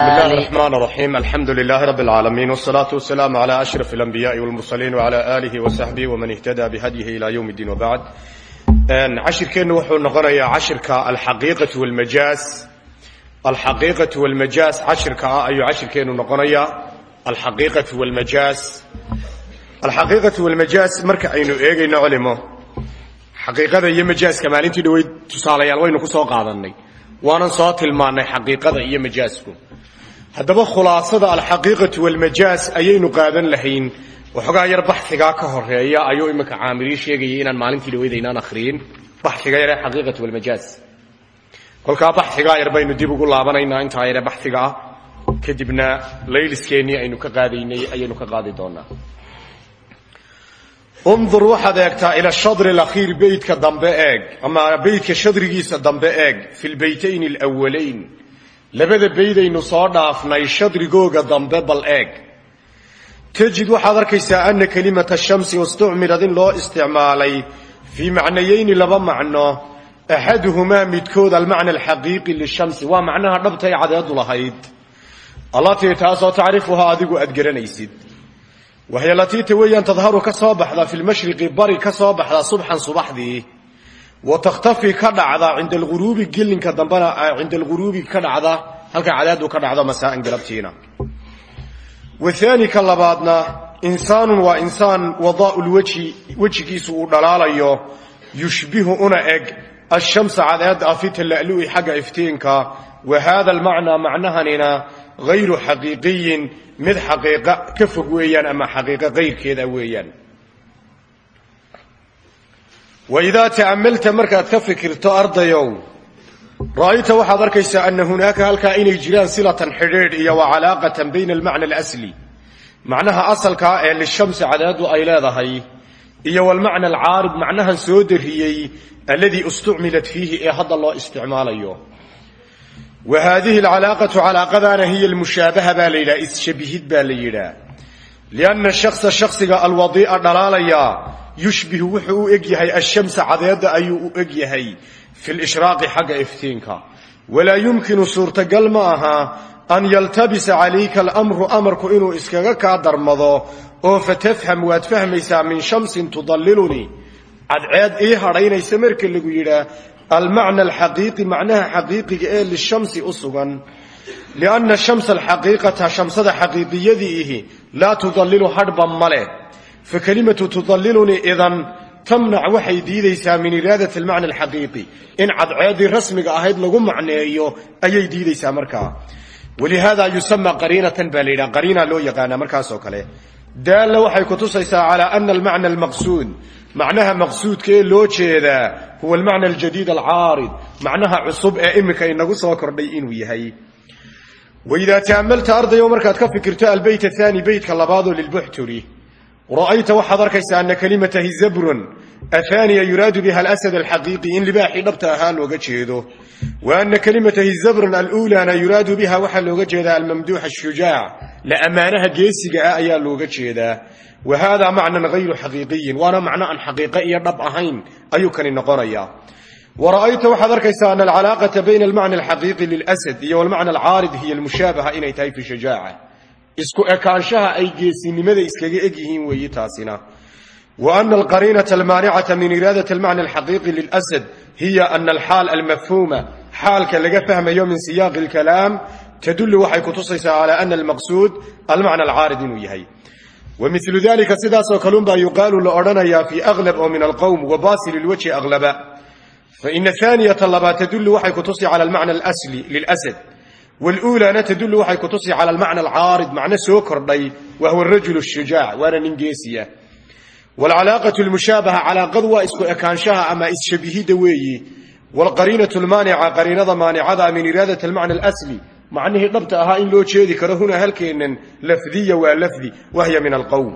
بسم الله الرحمن الرحيم الحمد لله رب العالمين والصلاة والسلام على أشرف الأنبياء والمرسلين وعلى آله وصحبه ومن اهتدى بهديه إلى يوم الدين وبعد cashirkeennu wuxuu noqonayaa cashirka alxaqiiqatu walmajaas alxaqiiqatu walmajaas cashirka ah ayuu cashirkeennu noqonayaa alxaqiiqatu walmajaas alxaqiiqatu walmajaas marka aynu eegayno culimo xaqiiqada iyo majaaska maalintii dhaweyd tusaalayaal waynu ku soo qaadannay waanan soo tilmaannay xaqiiqada iyo majaasku haddaba khulaasada alxaqiiqatu walmajaas ayaynu qaadan lahayn. Waxoogaa yar baxigaa ka horreeya ayuu iminka caamiriin sheegayay inaan maalintii dhaweyda inaan akhriyin baxiga yare xaqiiqatu walmajaas. Kolkaa baxigaa yar baynu dib ugu laabanaynaa intaa yare baxiga ah. Kadibna layliskeenii aynu ka qaadaynay ayaynu ka qaadi doonaa undur waxaad eegtaa ila shadri alakhiir beytka dambe eeg ama beytka shadrigiisa dambe eeg fi lbeytayn alwalayn labada beydaynu soo dhaafnay shadrigooga dambe bal eeg. Tajid waxaad arkaysaa ana kelimata shamsi istucmilad in loo isticmaalay fii macnayeyni laba macno. Axaduhumaa midkood almacna alxaqiiqi lishamsi. Waa macnaha dhabtay cadeedu lahayd. Allatii taasoo tacrifuhaa adigu aad garanaysid. Waxay latiita weeyaan tadharu ka soo baxda fi lmashriqi bari ka soo baxda subxan subaxdii wa takhtafi ka dhacda cinda alghuruubi gelinka dambena cinda alghuruubi ka dhacda halka cadeedu ka dhacdo masaa'an galabtiina wahaani ka labaadna insaanun waa insaan wadaau lwajhi wejigiisu uu dhalaalayo yushbihu una eg ashamsa cadeeda fi tala'lu'i xagga iftiinka wa haada almacnaa macnahanina hayru xaqiiqiyin mid xaqiiqa ka wa idaa ta'ammalta markaad ka fikirto ardayow ra'ayta waxaad arkaysaa ana hunaaka halkaa inay jiraan silatan xidhiidh iyo wa calaaqatan bayna almacna alasli macnaha asalkaa ee lishamsi cadeedu ay leedahay iyo walmacna alcaarid macnahan soo dariyey alladii istucmilat fiihi ee hadda loo isticmaalayo wa haadihi alcalaaqatu calaaqadaana hiya almushaabaha baa la yidhaha isshabihid baa la yidhaah lianna yushbihu wuxuu u eg yahay ashamsa cadeedda ayuu u eg yahay fi lishraaqi xagga iftiinka. Walaa yumkinu suurtagal ma aha an yaltabisa calayka alamru amarku inuu iskaga kaa darmado oo fatafham waad fahmaysaa min shamsin tudallilunii cadceed ii hadhaynaysa marka lagu yidhaah almacna alxaqiiqi macnaha xaqiiqiga ee lishamsi u sugan. Lianna shamsa alxaqiiqata shamsada xaqiiqiyadiihi laa tudallilu kelimatu tudallilunii idan tamnac waxay diidaysaa min iraadat almacna alxaqiiqi in cadceedii rasmiga ahayd lagu macneeyo ayay diidaysaa markaa walihaada yusama qariinatan baa la yidhaha qariina loo yaqaanaa markaasoo kale daalla waxay kutusaysaa calaa ana almacna almaqsuud macnaha maqsuudka ee loo jeedaa huwa almacna aljadiid alcaarid macnaha cusub ee iminka inagu soo kordhay inuu yahay waidaa ta'ammalta ardayo markaad ka fikirto albeyt athani beytka labaadoo ra'ayta waxaad arkaysaa ana kalimata hizabrun athaniya yuraadu biha alasad alxaqiiqi in libaaxii dhabta ahaa looga jeedo. Wa ana kalimata hizabrun aluulaana yuraadu biha waxaa looga jeedaa almamduux ashujaac la ammaanaha geesiga ah ayaa looga jeedaa. Wa hada macnan hayru xaqiiqiyin. Waana macno aan xaqiiqo iyo dhab ahayn ayuu kani noqonayaa. Wa ra'ayta waxaad arkaysaa ana alcalaaqata bayna almacna alxaqiiqi lilasad iyo walmacna alcaarid hiya almushaabaha inay tahay fi shajaaca isku ekaanshaha ay geesinimada iskaga eg yihiin weeyi taasina. Wa ana alqariinata almaanicata min iraadat almacna alxaqiiqi lilasad hiya ana alxaal almafhuuma xaalka laga fahmayo min siyaaqi alkalaam tadullu waxay kutusaysaa calaa ana almaqsuud almacna alcaarid inuu yahay. Wa milu dalika sidaasoo kalunbaa yuqaalu la odhanayaa fi aglab oo min alqowm wa basil lwajhi aglaba faina aaniyata labaad tadullu waxay kutusi cala almacna alasli lilasad wluulaana tadullu waxay kutusi cala almacna alcaarid macno soo kordhay wa huwa rajul shujaac waana nin geesiya waalcalaaqatu lmushaabaha calaaqadu waa isku ekaanshaha ama isshabihidda weeyi waalqariinatu lmaanica qariinada maanicada min iraadat almacna alasli macnihii dhabta ahaa in loo jeedi karo huna halkeennan lafdiya waa lafdi wahya min alqowm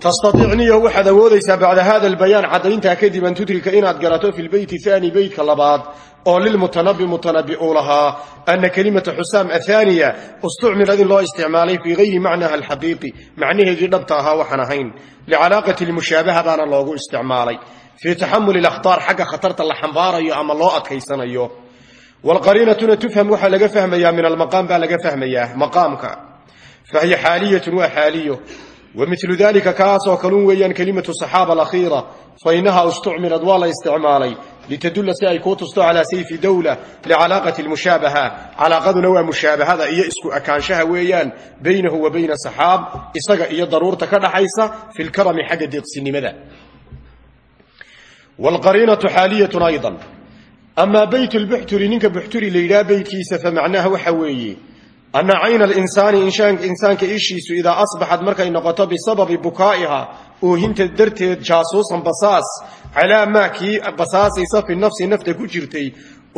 tastaiicniyo waxaad awoodaysaa bacda hada albayaan caddayntaa kadib an tudrika inaad garato fi lbeyti aani beytka labaad oo lilmutanabi mutanabi uu lahaa ana kelimata xusaam athaniya istucmilad in loo isticmaalay fii gayri macnaha alxaqiiqi macnaheedii dhabta ahaa waxaan ahayn licalaaqati lmushaabaha baana loogu isticmaalay fii taxamuli akhtaar xagga khatarta la xambaarayo ama loo adkaysanayo wlqariinatuna tufham waxaa laga fahmayaa min almaqaam baa laga fahmayaa maqaamka fahiya xaaliyatun waa xaaliyo wa milu dalika kaasoo kalun weeyaan kelimatu saxaaba alakhiira fa inaha istucmilad waa la isticmaalay litadulla si ay kuu tusto calaa sayfi dowla licalaaqati lmushaabaha calaaqaduna waa mushaabahada iyo isku akaanshaha weeyaan baynahu wa bayna saxaab isaga iyo daruurta ka dhaxaysa fi lkarami xagga deeqsinimada wlqariinatu xaaliyatun aydan amaa bayt lbuxturi ninka buxturi la yidhaha ana cayna alinsaani insaanka ishiisu idaa asbaxad markay noqoto bisababi bukaa'iha oohinta darteed jaasuusan basaas calaa maa kii basaasaysa fi nafsi nafta ku jirtay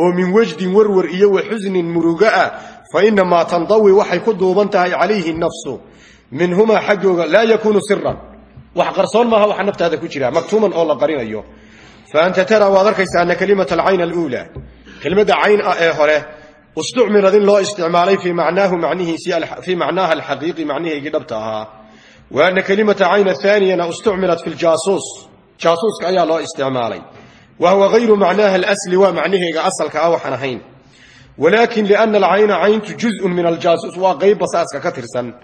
oo min wejdin warwar iyo wa xusnin muruga ah fa inamaa tandawi waxay ku duuban tahay calayhi nafsu minhumaa xaggooga laa yakuunu siran wax qarsoon maaha waxa naftaada ku jira maktuuman oo la qarinayo fa anta taraa waad arkaysa ana kalimata alcayn aluulaa kelmadda cayn ah ee hore istucmilad in loo isticmaalay fii macnaahu manihiisi fii macnaaha alxaqiiqi macnihaygii dhabta ahaa wa ana kalimata cayn ahaaniyana istucmilat fi ljaasuus jaasuuska ayaa loo isticmaalay wa huwa gayru macnaaha alasli waa macnaheyga asalka ah waxaan ahayn walaakin liana alcayna cayntu juzun min aljaasuus waa qayb basaaska ka tirsan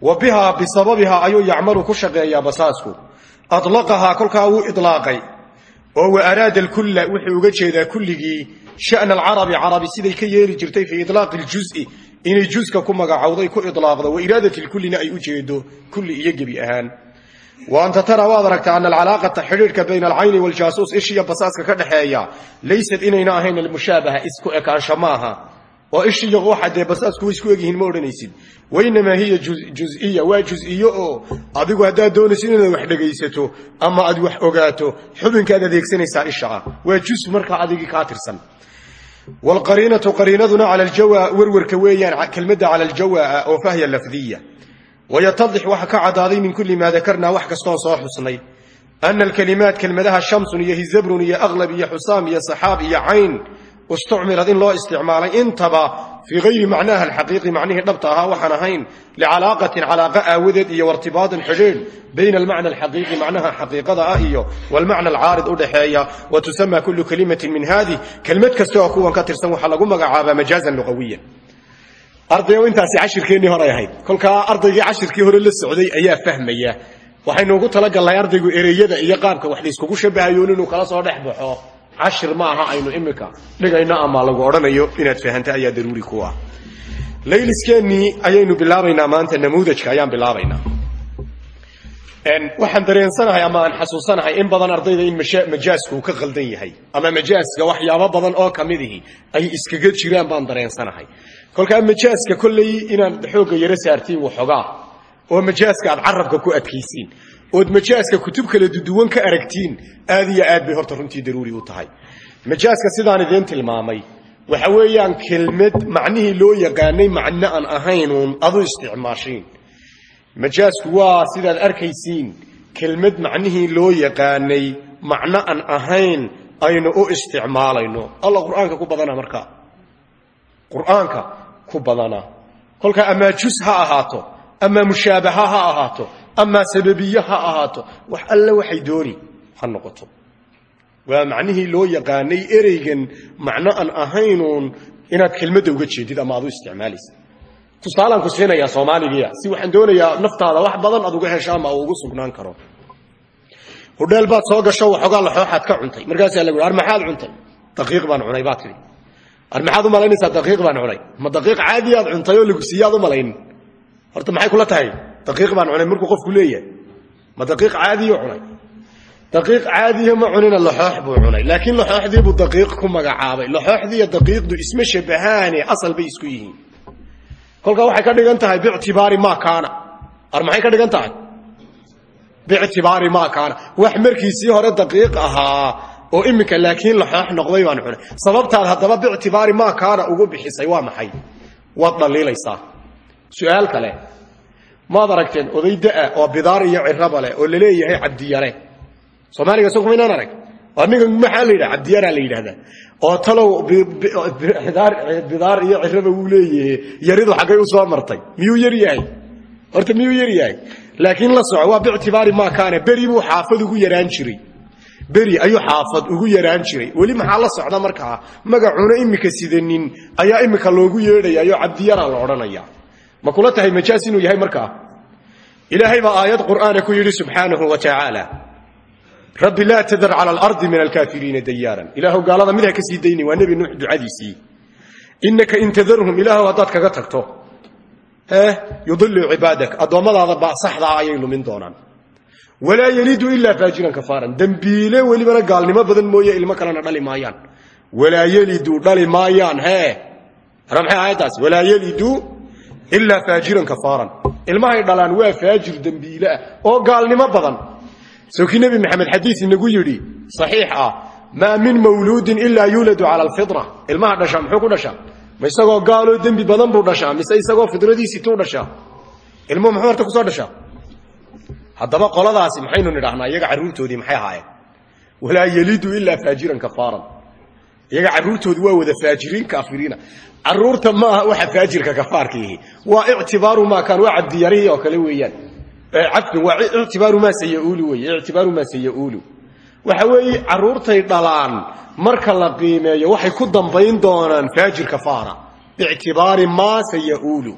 wa bihaa bisababihaa ayuu yacmalu ku shaqeeyaa basaasku alaqahaa kolkaa wuu ilaaqay oo wa araada alkulla wuxuu uga jeedaa kulligii shana alcarabi. Carabi siday ka yeeli jirtay fii ilaaqi ljuzi inay juska ku magacowday ku ilaaqdo wa iraadati lkullina ay u jeedo kulli iyo gebi ahaan. Wa anta tara waad aragtaa ana alcalaaqata xidhiidhka bayna alcayni waljaasuus ishiya basaaska ka dhexeeya laysad inayna ahayn almushaabaha isku ekaansho maaha oo ishiya waxa dee basaasku way isku egyihiin ma odhanaysid. Wainamaa hiya juziya waa juziyo adigu haddaad doonaysid inaad wax dhegaysato ama aad wax ogaato xubinkaad adeegsanaysaa isha ah waa jus markaa adigii kaa tirsan. Wlqariinatu qariinaduna cala aljawa werwerka weeyaan kelmadda cala aljawa oo fahya lafdiya wayatadix waxa ka cadaaday min kulli maa dakarnaa wax kastoon soo xusnay. Ana alkalimaat kelmadaha shamsun iyo hizabrun iyo aqlab iyo xusaam iyo saxaab iyo cayn istucmilad in loo isticmaalay intaba fii gayri macnaha alxaqiiqi macnihii dhabta ahaa waxaan ahayn licalaaqatin calaaqa aawadeed iyo wartibaatin xidhiidh bayna almacna alxaqiiqi macnaha xaqiiqada ah iyo walmacna alcaarid udhaxeeya wa tusama kullu kalimatin min haadih kelmad kasta oo kuwan ka tirsan waxaa lagu magacaabaa majaazan luqawiya ardayo intaasi cashirkeennii horay ahayd kolkaa ardaygii cashirkii hore la socday ayaa fahmaya waxaynu ugu talagalnay ardaygu ereyada iyo qaabka wax layskugu shabahayoon inuu kala soo dhex baxo cashir ma aha aynu imika dhigayno ama lagu odhanayo inaad fahanta ayaa daruuri ku ah. Layliskeenii ayaynu bilaabaynaa maanta namuudajka ayaan bilaabaynaa. Waxaan dareensanahay ama aan xasuusanahay in badan ardayda in majaasku uu ka qaldan yahay ama majaaska waxyaabo badan oo kamidihi ay iskaga jiraan baan dareensanahay. Kolkaa majaaska kolley inaad xoogga yaro saartiin waxoogaa oo majaaska aad carabka ku adkaysiin ood majaaska kutub kala duduwan ka aragtiin aad iyo aad bay horta runtii daruuri u tahay. Majaaska sidaan idiin tilmaamay waxa weeyaan kelmad macnihii loo yaqaanay macno aan ahaynuun adu isticmaashiin. Majaasku waa sidaad arkaysiin kelmad macnihii loo yaqaanay macno aan ahayn aynu u isticmaalayno. Alla qur'aanka ku badana markaa qur'aanka ku badana. Kolkaa amaa jus ha ahaato amaa mushaabaha ha ahaato amaa sababiye ha ahaato wax alle waxay dooni ha noqoto. Waa macnihii loo yaqaanay ereygan macno aan ahaynuun inaad kelmadda uga jeedid ama aad u isticmaalaysa. Tusaalaan ku siinayaa soomaaligiia si waxaan doonayaa naftaada wax badan aad uga hesho ama uu ugu sugnaan karo. Hudheel baad soo gasho waxoogaa laxooxaad ka cuntay. Markaasaa lagu ar maxaad cuntay. Daqiiq baan cunay baad tidhi ar maxaad u malaynaysaa daqiiq baan cunay. Ma daqiiq caadiyaad cuntay oo lagu siiyaad u malaynin horta maxay kula tahay daqiiq baan cunay markuu qofku leeyahay. Ma daqiiq caadiyo cunay? Daqiiq caadiya ma cunina laxoox buu cunay. Laakiin laxooxdiibuu daqiiq ku magacaabay. Laxooxdiiyo daqiiqdu isma shabahaane asal bay isku yihiin. Kolkaa waxay ka dhigan tahay bictibaari maa kaana. Ar maxay ka dhigan tahay? Bictibaari maa kaana. Wax markiisii hore daqiiq oo iminka laakiin laxoox noqday baan cunay. Sababtaad haddaba bictibaari maa kaana ugu bixisay waa maxay? Waad dhaliilaysaa. Su'aal kale maad aragteen oday da'a oo bidaar iyo ciraba leh oo la leeyahay cabdiyare soomaaliga so kumaynaan arag. Aniga maxaa la yidhaha la yidhahdaa. Oo talow bidaar iyo ciraba wuu leeyahay. Yaridu xaggay u soo martay. Miyuu yar horta miyuu yar laakiin la soco waa bictibaari maa kaana beri buu xaafad ugu yaraan jiray. Beri ayuu xaafad ugu yaraan jiray. Weli maxaa la socda markaa? Magacuna imika sidanin ayaa imika loogu yeedhayayo cabdiyaraa la odhanaya ma kula tahay majaas inuu yahay markaa? Ilaahay baa aayad qur'aana ku yidhi subxaanahu wa tacaala rabbi laa tadar cala alardi min alkaafiriina dayaaran ilaahu gaalada mid ha ka sii dayni waa nebi nuux ducadiisii. Inaka in tadarhum ilaahu haddaad kaga tagto yudilu cibaadak addoommadaada ba saxdaa ayay lumin doonaan. Walaa yelidu ilaa faajiran kafaaran. Dembiile welibana gaalnimo badan mooye ilmo kalena dhali maayaan. Walaa yelidu dhali maayaan hore maxay aayaddaas walaa yelidu ilaa faajiran kafaaran. Ilmahay dhalaan waa faajir dembiile ah oo gaalnimo badan. Soo kii nebi maxamed xadiis inagu yidhi saxiix ah maa min mawluudin ilaa yuuladu cala alfitra ilmaha dhashaa muxuu ku ma isagoo gaaloo dembi badan buu dhashaa? Mise isagoo fidradiisiituu dhashaa? Ilmuhu muxuu horta ku soo dhashaa? Haddaba qoladaasi maxaynu nidhahnaa iyaga carruurtoodii maxay ahaayeen? Walaa yelidu ilaa faajiran kafaaran iyaga carruurtoodu waa wada faajiriin kaafiriina carruurta maaha waxa faajirka kafaarkiihi waa ictibaaru maa kaan waa cabdiyarihii oo kale weeyaan. Cafin waa ictibaaru maa sayaulu wey ictibaaru maa sayaulu. Waxa weeye carruurtay dhalaan marka la qiimeeyo waxay ku dambayn doonaan faajir kafaara biictibaari maa sayaulu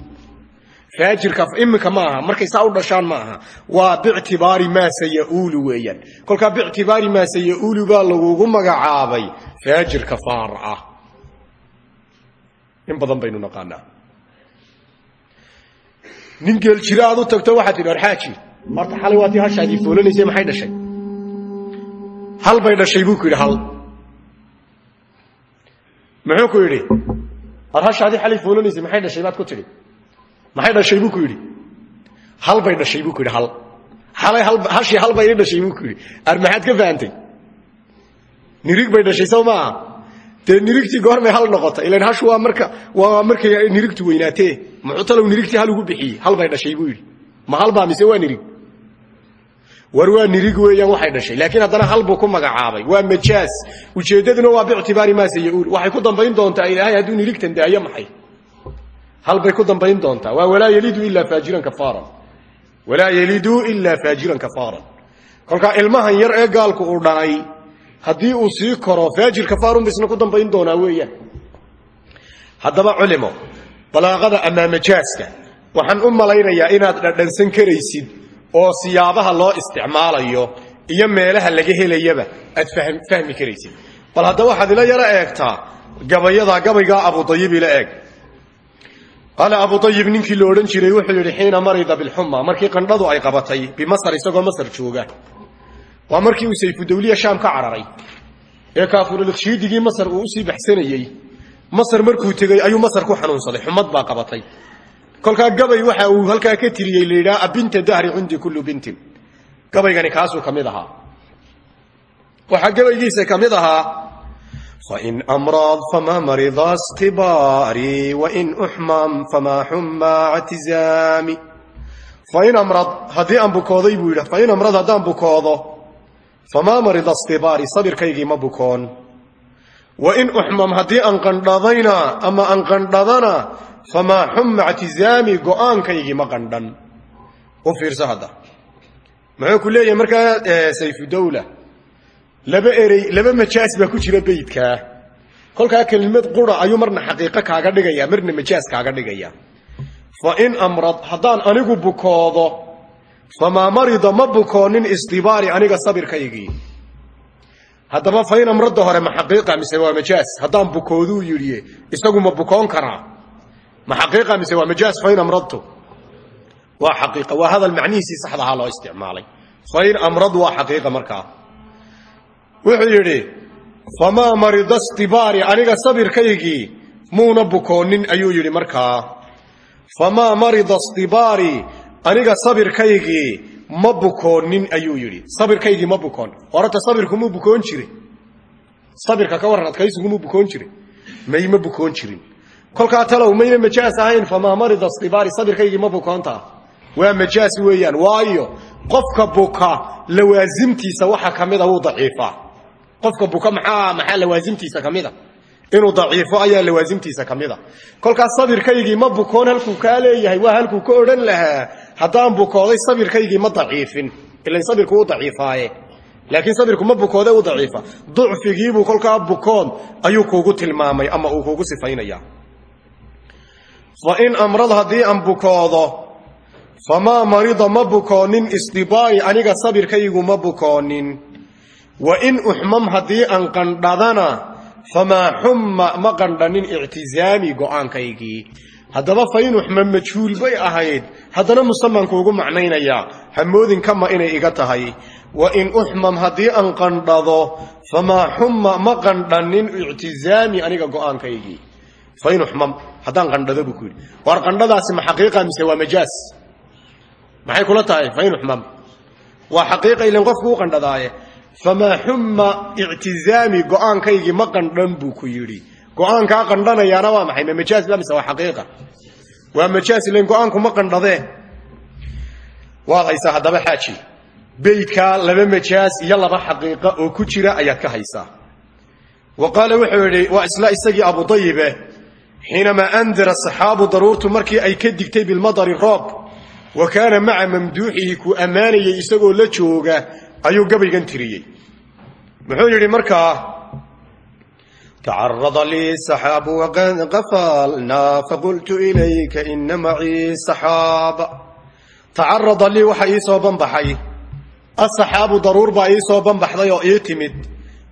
faajirka iminka ma aha markay saa u dhashaan ma aha waa bictibaari maa sayaulu weeyaan. Kolkaa bictibaari maa sayaulu baa lagugu magacaabay faajir kafaar ah. In badan baynu naqaanaa. Nin geel jira aad u tagto waxaad tidhi arxaaji horta xalay waa tii hashaadii foolanaysay maxay dhashay? Hal bay dhashay buu ku yidhi hal. Muxuu ku yidhi ad xalay foolanaysay maxay dhashay? Baad ku tidhi maxay dhashay buu ku yidhi. Hal bay dhashay buu ku yidhi hal. Xalay hashii hal bay i dhashay buu ku yidhi. Ar maxaad ka fahantay nirig bay dhashay sow maaha dee nirigtii goormay hal noqotay. Ilan hashu waa marka waa markay nirigtu weynaatee. Muxuu talow nirigtii hal ugu bixiyey. Hal bay dhashay buu yidhi. Ma hal baa mise waa nirig? War waa nirig weeyaan waxay dhashay. Laakiin haddana hal buu ku magacaabay. Waa majaas. Ujeeddaduna waa biictibaari maa sayaul waxay ku dambayn doontaa ilaahay hadduu nirigtan daayo maxay hal bay ku dambayn doontaa? Waa walaa yelidu ilaa faajiran kafaaran walaa yelidu ilaa faajiran kafaaran kolkaa ilmahan yar ee gaalku uu dhalay haddii uu sii koro faajir kafaarun bisna ku dambayn doonaa weeyaan haddaba culimo balaaqada ama majaaska waxaan u malaynayaa inaad dhadhansan karaysid oo siyaabaha loo isticmaalayo iyo meelaha laga helayaba aad fahmi karaysid. Bal haddaba waxaad ila yaro eegtaa gabayada gabaygaa abudayib ila eeg qaala abudayib ninkii la odhan jiray wuxuu yidhi xiina marida bilxuma markii qandhadu ay qabatay bimasar isagoo masar jooga. Waa markii uu sayfudawliya shaam ka cararay. Ee kaafurulkshiidigii masar uu u sii baxsanayey masar markuu tegey ayuu masar ku xanuunsaday. Xumad baa qabatay. Kolkaa gabay waxa uu halkaa ka tiriyey la yidhaha abinta dahri cindii kullu bintin. Gabaygani kaasuu ka mid ahaa. Waxaa gabaygiisa fain amraad famaa marida stibaari wain uxmam famaa xumaa ctizaami fain amrad haddii aan bukooday buu yidhi fain amrad haddaan bukoodo famaa marida stibaari sabirkaygii ma bukoon. Wain uxmam haddii aan qandhadayna ama aan qandhadana famaa xuma ctizaami go'aankaygii ma qandhan. U fiirso hadda. Muxuu ku leeyahay markaa sayfudawla laba erey laba majaas baa ku jira beydkaa kolkaa kelimad qura ayuu marna xaqiiqo kaaga dhigaya marna majaas kaaga dhigaya fain amrad haddaan anigu bukoodo famaa marida ma bukoonin istibaari aniga sabirkaygii. Haddaba fain amradda hore ma xaqiiqa mise waa majaas? Haddaan bukooduu yidhi isagu ma bukoon karaa? Ma xaqiiqa mise waa majaas? Fain amradtu. Waa xaqiiqa waa hadal macnihiisii saxdahaa loo isticmaalay. Fain amrad waa xaqiiqa markaa wuxuu yidhi famaa marida aniga sabirkaygii muuna bukoonin ayuu yidhi markaa. Famaa marida aniga sabirkaygii ma bukoonin ayuu yidhi. Sabirkaygii ma bukoon. Horata sabirku muu bukoon jire sabirka ka warran adkaysigu muu bukoon jire may ma bukoon jirin? Kolkaa talow mayna majaas ahayn famaa marida sabirkaygii ma bukoontaa waa majaas weeyaan waayo qofka buka lawaasimtiisa waxa ka mida wuu daciifaa qofka buka maxaa maxaa lawaasimtiisa ka mida? Inuu daciifo ayaa lawaasimtiisa ka mida. Kolkaas sabirkaygii ma bukoon halkuu kaa leeyahay waa halkuu ka odhan lahaa haddaan bukooday sabirkaygii ma daciifin. Ilan sabirku u daciifaaye. Laakiin sabirku ma bukoode u daciifa. Ducfigiibuu kolkaa bukoon ayuu kuugu tilmaamay ama uu kuugu sifaynaya fa in amrad haddii aan bukoodo famaa marida ma bukoonin isdibaa'i aniga sabirkaygu ma bukoonin wa in uxmam haddii aan qandhadana famaa xumma ma qandhanin ictizaami go'aankaygii. Haddaba fa in uxmam majhuul bay ahayd haddana musaman kuugu macnaynayaa hamoodin kama inay iga tahay. Wa in uxmam haddii aan qandhado famaa xumma ma qandhanin ictizaami aniga go'aankaygii. Fa in uxmam haddaan qandhado buu ku yidhi. Waar qandhadaasi ma xaqiiqa mise waa majaas? Maxay kula tahay? Fa in uxmam. Waa xaqiiqa ilan qofku u qandhadaaye famaa xumma ictizaami go'aankaygii ma qandhan buu ku yidhi go'aankaa qandhanayaana waa maxay ma majaas ba xaqiiqa waa majaas ilan go'aanku ma qandhadee waad haysaa haddaba xaaji beydkaa laba majaas iyo laba xaqiiqa oo ku jira ayaad ka haysaa wa qaala wuxuu yidhi waa isla isagii abudayibe xiinamaa andara saxaabu daruurtu markii ay ka digtay bilmadari roob wa kaana maca mamduuxihi ku ammaanayay isagoo la jooga ayuu gabaygan tiriyey. Muxuu yidhi markaa tacarada lii saxaabu waqad qafalnaa faqultu ilayka ina macii saxaaba tacarada lii waxa ii soo banbaxay. Asaxaabu daruur baa ii soo banbaxday oo ii timid.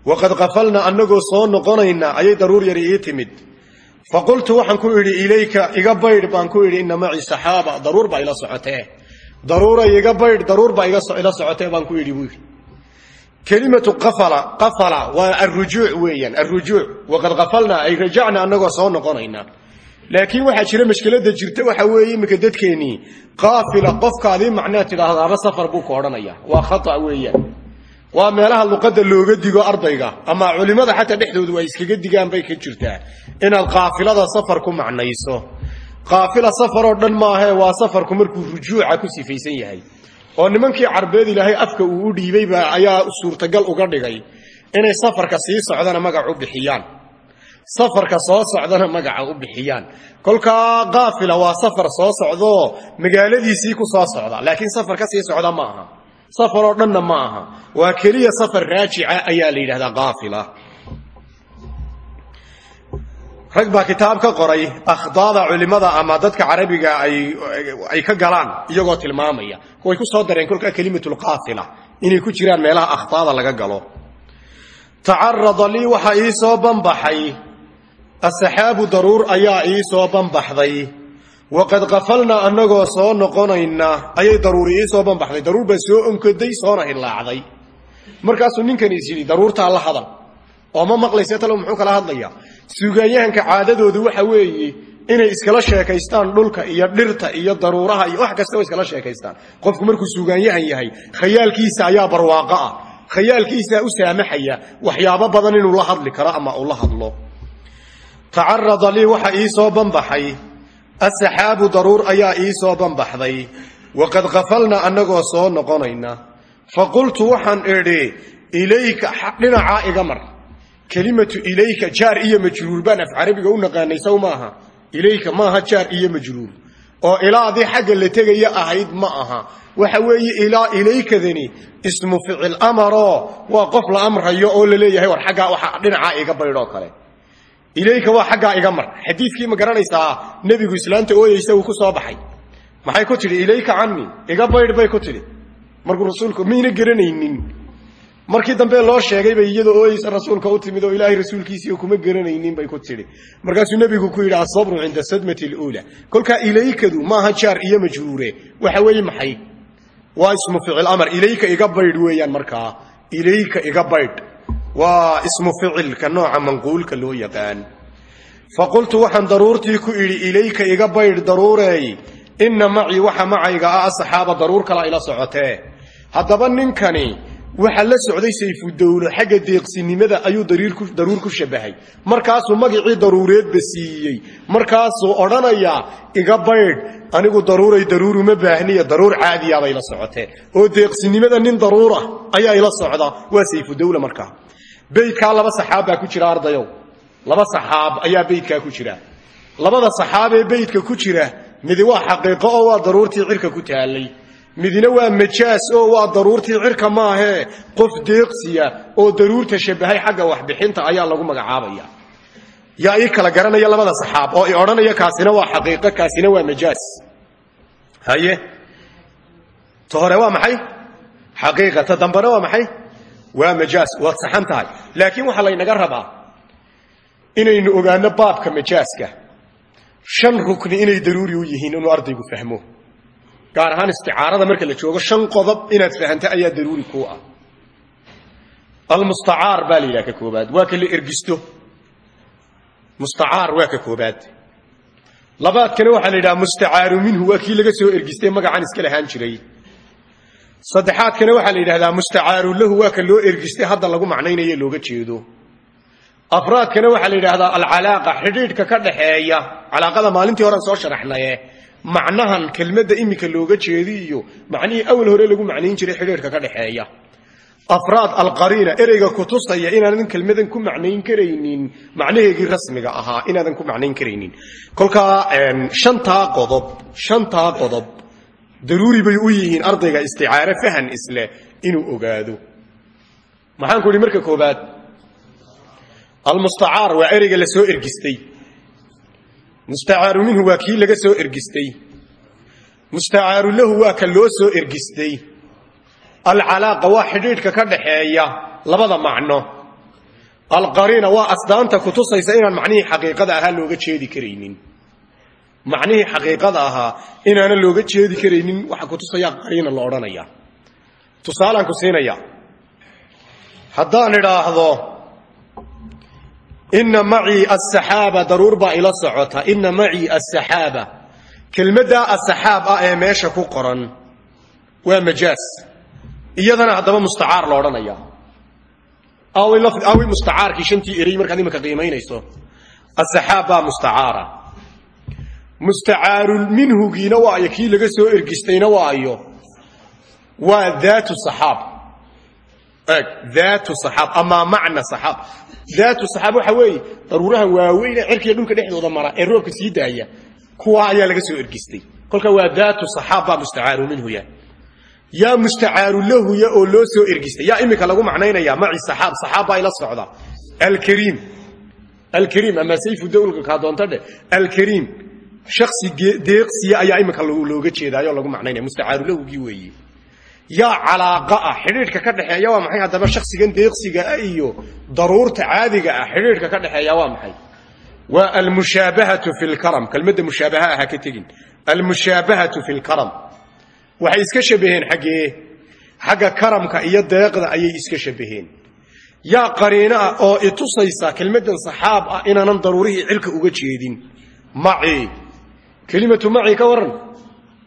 Waqad qafalna annagoo soo noqonayna ayay daruur yari ii timid. Faqultu waxaan ku idhi ilayka iga baydh baan ku idhi ina macii saxaaba. Daruur baa ila socotee daruuray iga baydh daruur baa ila socotee baan ku idhi buu yidhi. Kelimatu qafala waa alrujuuc weeyaan alrujuuc waqad qafalna ay rajacna annagoo soo noqonayna. Laakiin waxaa jira mashkiladda jirta waxa weeye iminka dadkeennii qaafila qofkaadii macnaa tidhaahdaaba safar buu ka odhanaya waa khata weeyaan. Waa meelaha luqadda looga digo ardayga ama culimmada xataa dhexdoodu ay iskaga digaan bay ka jirtaa inaad qaafilada safar ku macnayso qaafila safaroo dhan maahee waa safarku markuu rujuuca ku sifaysan yahay. Oo nimankii carbeed ilaahay afka uu u dhiibayba ayaa suurtagal uga dhigay inay safarka sii socdana magac u bixiyaan. Safarka soo socdana magaca u bixiyaan. Kolkaa qaafila waa safar soo socdaoo magaaladiisii ku soo socda laakiin safar ka sii socda ma aha. Safar oo dhanna ma aha. Waa keliya safar raajica ayaa la yidhahdaa qaafila rag baa kitaab ka qoray akhdaada culimada ama dadka carabiga ay ka galaan iyagoo tilmaamaya. Way ku soo dareen kolkaa kelimatulqaafila inay ku jiraan meelaha akhdaada laga galo. Tacarada lii waxaa ii soo banbaxay asaxaabu daruur ayaa ii soo banbaxday waqad qafalnaa annagoo soo noqonayna ayay daruuri ii soo banbaxday daruur baa soo onkoday soona hilaacday. Markaasuu ninkan is yidhi la hadal. Oo ma maqlayse talo muxuu kala hadlayaa suugaanyahanka caadadoodu waxa weeye inay iskala sheekaystaan dhulka iyo dhirta iyo daruuraha iyo wax kasta oo iskala sheekaystaan. Qofku markuu suugaanyahan yahay khayaalkiisa ayaa barwaaqo ah. Khayaalkiisaa u saamaxaya waxyaabo badan inuu la hadli karo ama uu la hadlo. Tacarada lii waxa ii soo banbaxay asaxaabu daruur ayaa ii soo banbaxday waqad qafalna annagoo soo noqonayna. Fa qultu waxaan idhi ilayka dhinacaa iga mar kelimatu ilayka jaar iyo majruur baan af carabiga u naqaanay sow maaha ilayka maaha jaar iyo majruur. Oo ilaadii xagga la tegaya ahayd ma aha. Waxa weeye ilaa ilaykadani ismu ficil amaroo waa qof la amrayo oo la leeyahay war xaggaa waxa dhinacaa iga baydhoo kale. Ilayka waa xaggaa iga mar. Xadiidkii ma garanaysaa nebigu islaanta ooyeysa uu ku soo baxay. Maxay ku tidhi ilayka cani iga baydh bay ku tidhi. Markuu rasuulku mayna garanaynin markii dambe loo sheegay bay iyadoo ooyeysa rasuulka u timid oo ilaahay rasuulkiisii kuma garanaynin bay ku tidhi. Markaasuu nebigu ku yidhi asabru cinda sadmati luula kolkaa ilaykadu maaha jaar iyo majruure. Waxa weeye maxay? Waa ismu ficil amar. Ilayka iga baydh weeyaan markaa ilayka iga baydh. Waa ismu ficilka nooca manquulka loo yaqaan. Fa qultu waxaan daruurtii ku idhi ilayka iga baydh daruureey inna macii waxa macayga ah asaxaaba daruur kala ila socotee. Haddaba ninkani waxa la socday sayfudowlo xagga deeqsinimada ayuu daruur ku shabahay. Markaasuu magicii daruureedba siiyey. Markaasuu odhanayaa iga baydh anigu daruuray daruuruma baahniya daruur caadiyabay la socotee oo deeqsinimada nin daruura ayaa ila socda waa sayfudowla markaa. Beydkaa laba saxaab baa ku jira ardayow. Laba saxaab ayaa beydkaa ku jira. Labada saxaab ee ku jira midi waa xaqiiqo oo waa daruurtii cirka ku taallay midna waa majaas oo waa daruurtii cirka maahee qof deeqsiya oo daruurta shabahay xagga waxbixinta ayaa lagu magacaabaya. Yaa ii kala garanaya labada saxaab oo i odhanaya kaasina waa xaqiiqo kaasina waa majaas. Haye? Ta hore waa maxay? Xaqiiqa ta dambena waa maxay? Waa majaas waad saxan tahay. Laakiin waxaa laynaga rabaa inaynu ogaano baabka majaaska. Shan rukni inay daruuri u yihiin inuu ardaygu fahmo gaar ahaan isticaarada marka la joogo shan qodob inaad fahamta ayaa daruuri kuu ah. Almustacaar baa la ka koobaad waa ka ergisto. Mustacaar waa ka koobaad. Labaadkana waxaa la yidhaha mustacaaru minhu waa kii laga soo ergistay magacaan iska lahaan jiray. Saddexaadkana waxaa la yidhahdaa mustacaaru lahu waa ka loo ergistay hadda lagu macnaynayo looga jeedo. Afraadkana waxaa la yidhaahdaa alcalaaqa xidhiidhka ka dhaxeeya calaaqada maalintii horean soo sharaxnaye macnahan kelmadda iminka looga jeedi macnihii awal hore lagu macnayn jiray xidhiidhka ka dhaxeeya. Afraad alqariina ereyga kutusaya inaadan kelmadan ku macnayn karaynin macnaheegii rasmiga ahaa inaadan ku macnayn karaynin. Kolkaa shantaa qodob shantaa qodob daruuri bay u yihiin ardayga isticaare fahan isleh inuu ogaado. Maxaan ku marka koobaad almustacaar waa ereyga la soo ergistay mustacaaru minhu waa kii laga soo ergistay. Mustacaaru lahu waa ka loo soo ergistay. Alcalaaqa waa xidhiidhka ka dhaxeeya labada macno. Alqariina waa asdaanta kutusaysa inaan macnihii xaqiiqada ahaa looga jeedi karaynin. Macnihii xaqiiqada ahaa inaana looga jeedi karaynin waxa kutusaya qariina la odhanaya. Tusaalaan ku siinaya. Haddaan idhaahdo ina macii asaxaaba daruur baa ila socota. Ina macii asaxaaba kelmaddaa asaxaab ah ee meesha ku qoran waa majaas. Iyadana haddaba mustacaar la odhanaya awi mustacaarkii shantii erey markaad imanka qiimaynayso. Asaxaab baa mustacaara. Mustacaaru minhugiina waayo kii laga soo ergistayna waa saxaab. Eeg daatu daatu saxaab waxa weeye daruuraha waaweyne cirkiga dhulka dhexdooda mara ee roobka sii daaya kuwa ayaa laga soo ergistay kolka waa daatu saxaab baa mustacaaru minhu ya. Yaa mustacaaru lahu ya oo loo soo ergistay yaa iminka lagu macnaynaya maci saxaab saxaab baa ila socda. Alkariim. Alkariim ama sayfu dawlka kaa doonta dheh alkariim. Shaksi deeqsiya ayaa iminka looga jeedaayo lagu macnaynaya mustacaaru lahugii weeye yaa calaaqa ah xidhiidhka ka dhexeeya waa maxay? Haddaba shaksigan deeqsiga ah iyo daruurta caadiga ah xidhiidhka ka dhexeeya waa maxay? Waa almushaabahatu fi lkaram kelmadda mushaabaha aha ka tegin. Almushaabahatu fi lkaram waxay iska shabaheen xaggee. Xagga karamka iyo deeqda ayay iska shabaheen. Yaa qariino ah oo itusaysa kelmaddan saxaab ah inaanan daruurihii cilka uga jeedin. Maci. Kelimatu maci ka waran.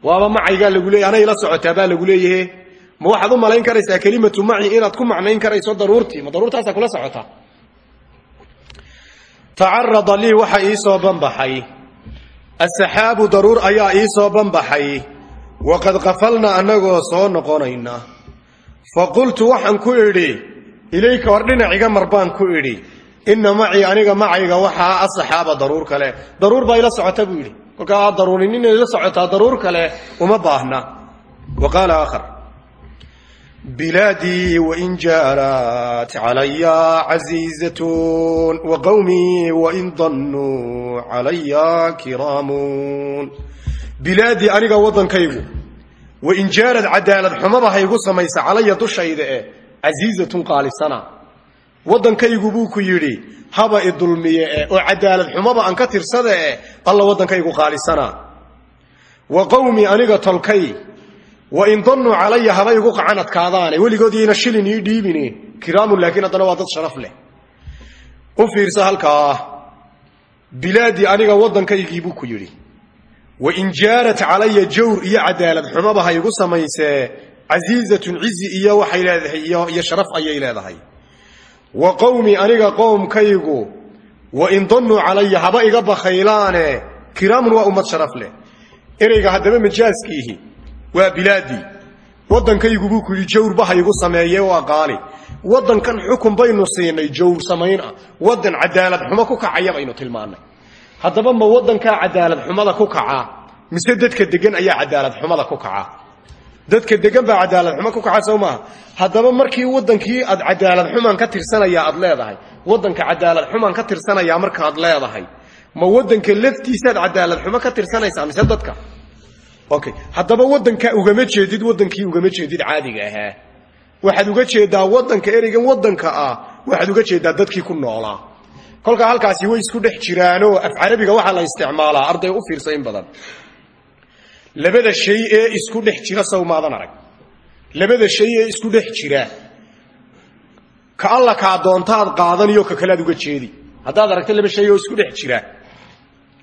Waaba macaygaa lagu leeyay anay la socotaa baa lagu leeyahe ma waxaad u malayn karaysaa kelimatu maci inaad ku macnayn karayso daruurtii? Ma daruurtaasaa kula socotaa tacarada lii waxa ii soo banbaxay asaxaabu daruur ayaa ii soo banbaxay waqad qafalnaa annagoo soo noqonayna. Fa qultu waxaan ku idhi ilayka war dhinaciga mar baan ku idhi. Inna macii aniga macayga waxaa asaxaaba daruur kale. Daruur baa ila socota buu yidhi. Kolkaa daruurin inay socotaa daruur kale uma baahna. Wa qaala aakhar bilaadii wain jaarat calaya casiizatun wa qowmii wain dannuu calaya kiraamun bilaadii aniga waddankaygu wain jaarad cadaalad xumaba haygu samaysa calaya dushayda e casiizatun qaalisana waddankaygu buu ku yidhi haba i dulmiye e oo cadaalad xumaba aan ka tirsada e alla waddankaygu qaalisana wa qowmii aniga wa in dannuu calaya haba igu qacan adkaadaane weligood iyayna shilin ii dhiibine kiraamun laakiin haddana waa dad sharaf leh u fiirsa halkaa bilaadii aniga waddankaygiibuu ku yidhi wain jaarat calaya jawr iyo cadaalad xumaba ha igu samaysee casiizatun cizi iyo waxay leedahay iyo sharaf ayay leedahay wa qowmi aniga qowmkaygu wain dannuu calaya haba iga bakhaylaane kiraamun waa ummad sharaf leh ereyga haddaba majaaskiihi waa bilaadii waddankaygu buu ku yidhi jawrba ha igu sameeye waa qaali. Waddankan xukun baynu siinay jawr samayn ah. Waddan cadaalad xumo ku kacaya baynu tilmaannay. Haddaba ma waddankaa cadaalad xumada ku kaca? Mise dadka degan ayaa cadaalad xumada ku kaca? Dadka degan baa cadaalad xumo ku kaca soo maaha? Markii wadankii aad cadaalad xumaan ka tirsanaya aad leedahay. Wadanka cadaalad xumaan ka tirsanaya markaad leedahay. Ma wadanka laftiisaad cadaalad xumo ka tirsanaysaa mise dadka okay haddaba wadanka ugama jeedid wadankii ugama jeedid caadiga ahaa. Waxaad uga jeedaa wadanka ereygan wadanka ah waxaad uga jeedaa dadkii ku noolaa kolkaa halkaasi way isku dhex jiraanoo af carabiga waxaa la isticmaalaa arday u fiirsa in badan. Labada shay ee isku dhex jira sow maadan arag. Labada shay ee isku dhex jira ka alla kaa doontaad qaadaniyo ka kalead uga jeedi. Haddaad aragto laba shay oo isku dhex jira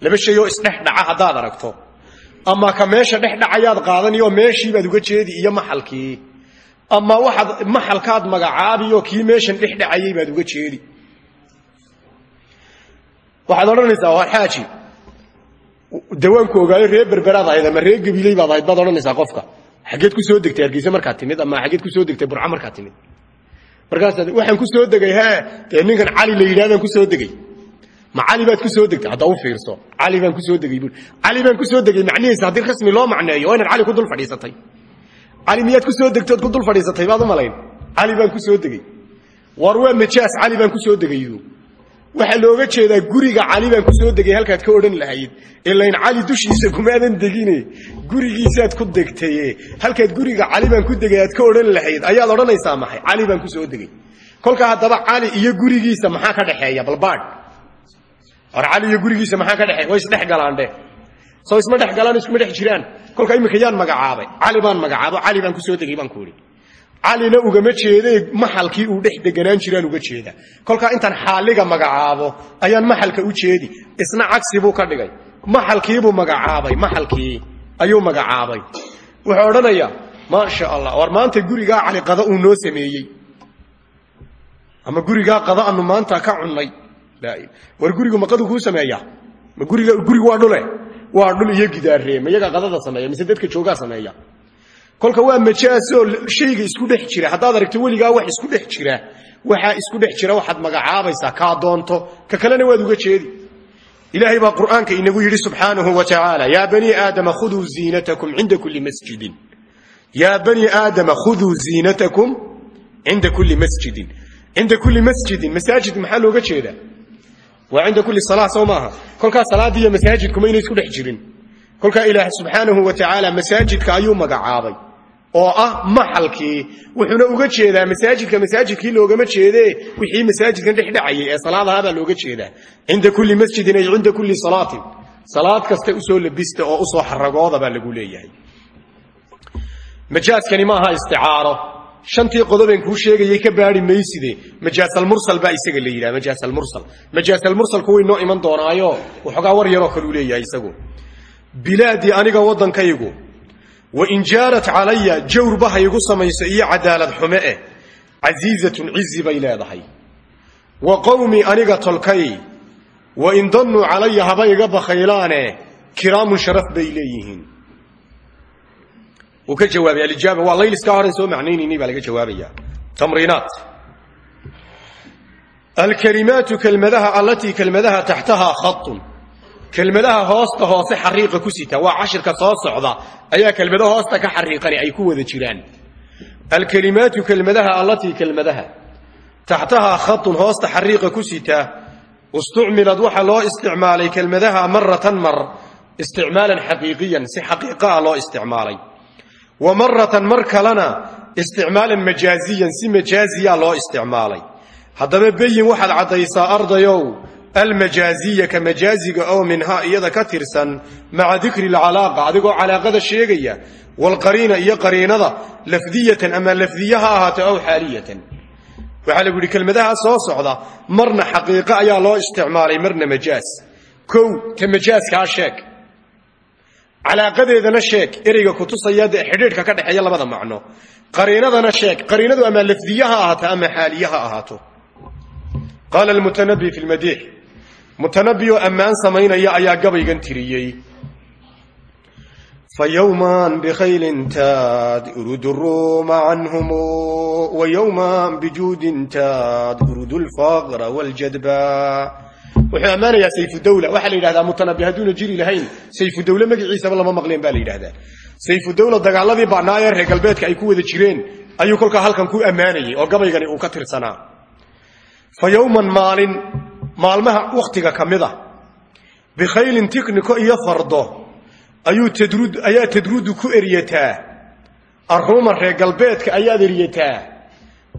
laba shay oo isdhex dhaca haddaad aragto ama ka meesha dhex dhacayaad qaadaniyo meeshiibaad uga jeedi iyo maxalkii. Ama waxaad maxalkaad magacaabiyo kii meeshan dhex dhacayay baad uga jeedi. Waxaad odhanaysaa waa xaaji dawaanku ogaayo reer berberaad ahayd ama reer gabiiley baad ahayd? Baad odhanaysaa qofka. Xaggeed ku soo degtay hargeysa markaad timid ama xaggeed ku soo degtay burco markaad timid. Markaasaad waxaan ku soo degay he dee ninkan cali la yidhahdaan ku soo degay ma cali baad ku soo degtay hadda u fiirso. Cali baan ku soo degay buui cali baan ku soo degay macnihiisa haddii rasmi loo macneeyo waa inaad cali ku dul fadhiisatay. Cali miyaad ku soo degtay ood ku dul fadhiisatay baad u malayn. Cali baan ku soo degey war waa majaas cali baan ku soo degayu waxaa looga jeedaa guriga cali baan ku soo degay halkaad ka odhan lahayd ilayn cali dushiisa kumaadan degine gurigiisaad ku degtaye halkaad guriga cali baan ku degay aad ka odhan lahayd ayaad odhanaysaa maxay? Cali baan ku soo degay. Kolkaa haddaba cali iyo gurigiisa maxaa ka dhexeeya balbaadh war cali iyo gurigiisa maxaa ka dhexeeya? Way isdhex galaandhe soo isma dhex galaan iskuma dhex jiraan. Kolkaa iminka yaan magacaabay. Cali baan magacaabo cali baan ku soo degay baan ku idhi calina ugama jeede maxalkii uu dhex deganaan jiraan uga jeeda. Kolkaa intaan xaaliga magacaabo ayaan maxalka u jeedi. Isna cagsi buu ka dhigay. Maxalkiibuu magacaabay maxalkii ayuu magacaabay. Wuxuu odhanayaa maasha allah war maanta gurigaa cali qada uu noo sameeyey. Ama gurigaa qada anu maanta ka cunnay war gurigu maqadu kuu sameeya ma guriga gurigu waa dhule. Waa dhul iyo gidaaree qadada sameeya mise dadka joogaa sameeya? Kolka waa majaasoo shayga isku dhex jira. Haddaad aragto weligaa wax isku dhex jira waxaa isku dhex jira waxaad magacaabaysaa kaa doonto. Ka kalena waad uga jeedi. Ilaahay baa qur'aanka inagu yidhi subxaanahu wa tacaala yaa banii aadama khuduu ziinatakum cinda kulli masjidin. Yaa banii aadama khuduu ziinatakum cinda kulli masjidin. Cinda kulli masjidin masaajid maxaa looga jeedaa waa cinda kulli salaa soo maaha kolkaa salaaddii iyo masaajidkuma inay isku dhex jirin. Kolkaa ilaahay subxaanahu wa tacaala masaajidka ayuu magacaabay. Oo ah maxalkii. Wuxuuna uga jeedaa masaajidka masaajidkii loogama jeedee. Wixii masaajidkan dhexdhacayay ee salaadahabaa looga jeedaa. Cinda kulli masjidin ay cinda kulli salaatin. Salaad kasta u soo labista oo u soo xaragooda baa lagu leeyahay. Majaaskani maaha shantii qodobeen kuu sheegayay ka baari mayside. Majaasalmursal baa isaga la yidhaha majaasalmursal majaasalmursalku way noo iman doonaayo waxoogaa war yaroo kaluu leeyahay isagu. Bilaadii aniga waddankaygu wain jaarat calaya jawrba haygu samayso iyo cadaalad xume eh casiizatun cizi bay leedahay. Wa qowmii aniga tolkay wain dannuu calaya haba iga bakhaylaane kiraamun sharaf bay leeyihiin wuu ka jawaabay alijaaba waa layliskaa horen soo macnaynaynay baa laga jawaabaya tamriinaat alkalimaatu kelmadaha allatii kelmadaha taxtahaa khaun kelmadaha hoosta hoose xariiqa ku sita waa cashirka soo socda ayaa kelmado hoosta ka xariiqani ay ku wada jiraan alkalimaatu kelmadaha allatii kelmadaha taxtahaa khaun hoosta xariiqa ku sita istucmilad waxa loo isticmaalay kelmadaha maratan mar wa maratan mar kalena isticmaalan majaaziyan si majaaziya loo isticmaalay. Haddaba beyin waxaad caddaysaa ardayow almajaaziya ka majaaziga oo minhaa iyada ka tirsan maca dikri alcalaaqa adigoo calaaqada sheegaya waalqariina iyo qariinada lafdiyatan ama lafdiye ha ahaato aw xaaliyatan. Waxaa lagu yidhi kelmadaha soo socda marna xaqiiqo ayaa loo isticmaalay marna majaaz kow ta majaazkaa calaaqadeedana sheeg ereyga kutusaya dee xidhiidhka ka dhexeeya labada macno. Qariinadana sheeg qariinadu ama lafdiye ahaato ama xaaliye ha ahaato. Qaala almutanabi fi lmadiix mutanabiyoo ammaan samaynaya ayaa gabaygan tiriyey. Fa bikhaylin taad urudu ruuma canhum wa yowman bijuudin taad urudu lfaqra waljadba wuxuu ammaanayaa sayfudawla waxaa la yidhahdaa mutanabi hadduuna jiri lahayn. Sayfudawle magaciisaba lama maqleen baa la yidhahdaa. Sayfudawla dagaaladii baanaayee reer galbeedka ay ku wada jireen. Ayuu kolkaa halkan ku ammaanayay oo gabaygani uu ka tirsanaa. Fa yowman maalin maalmaha wakhtiga ka mid a bikhaylin tikniko iyo fardo ayaa tadrudu ku eryataa. Arruuma reer galbeedka ayaad eryataa.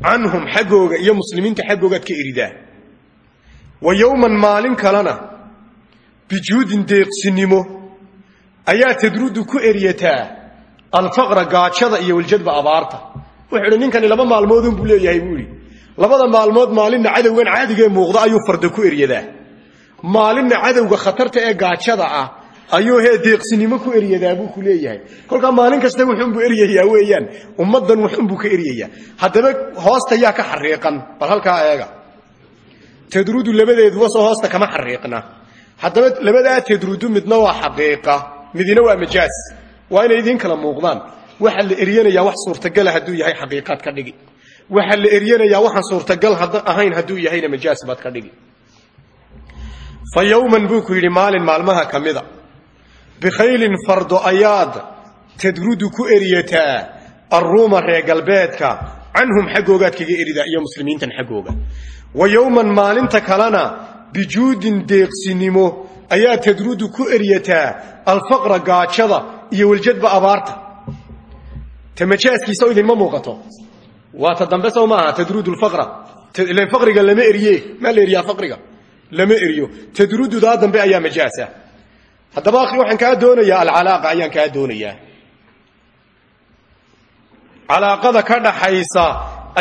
Canhum xaggooga iyo muslimiinta xaggoogaad ka eridaa wa yowman maalin kalena bijuudin deeqsinimo ayaa tadrudu ku eryataa alfaqra gaajada iyo waljadba abaarta. Wuxuu idhi ninkani laba maalmoodun buu leeyahay buu labada maalmood maalinna cadowgan caadigee muuqda ayuu farda ku eryadaa. Maalinna cadowga khatarta ee gaajada ah ayuu hee deeqsinimo ku eryadaa buu ku leeyahay. Kolkaa maalin kasta wuxuunbuu eryayaa weeyaan ummaddan wuxuunbuu ka eryayaa. Haddaba hoosta yaa ka xariiqan bal halkaa eega tadrudu labadeeduba soo hoosta kama xariiqna. Haddaba labadaa tadrudu midna waa xaqiiqa midina waa majaas waa inay kala muuqdaan. Waxaa la eryanayaa wax suurtagala hadduu yahay xaqiiqaad ka dhigi. Waxaa la eryanayaa waxaan suurtagal ahayn hadduu yahayna majaas baad ka dhigi. Fa yowman buu ku yidhi maalin maalmaha ka mida. Bikhaylin fardo tadrudu ku eryataa arruuma reer galbeedka canhum xaggoogaad kaga iyo muslimiintan xaggooga wa yowman maalinta kalena bijuudin deeqsinimo ayaa tadrudu ku eryataa alfaqra gaajada iyo waljadba abaarta. Ta majaaskiisa oo idinma muuqato. Waa ta dambe sow maaha tadrudu lfaqra faqriga lama eriye. Maa la eriyaa faqriga? Lama eriyo. Tadrududaa dambe ayaa majaasa. Haddaba waxaan kaa doonayaa alcalaaqa ayaan kaa doonayaa. Calaaqada ka dhaxaysa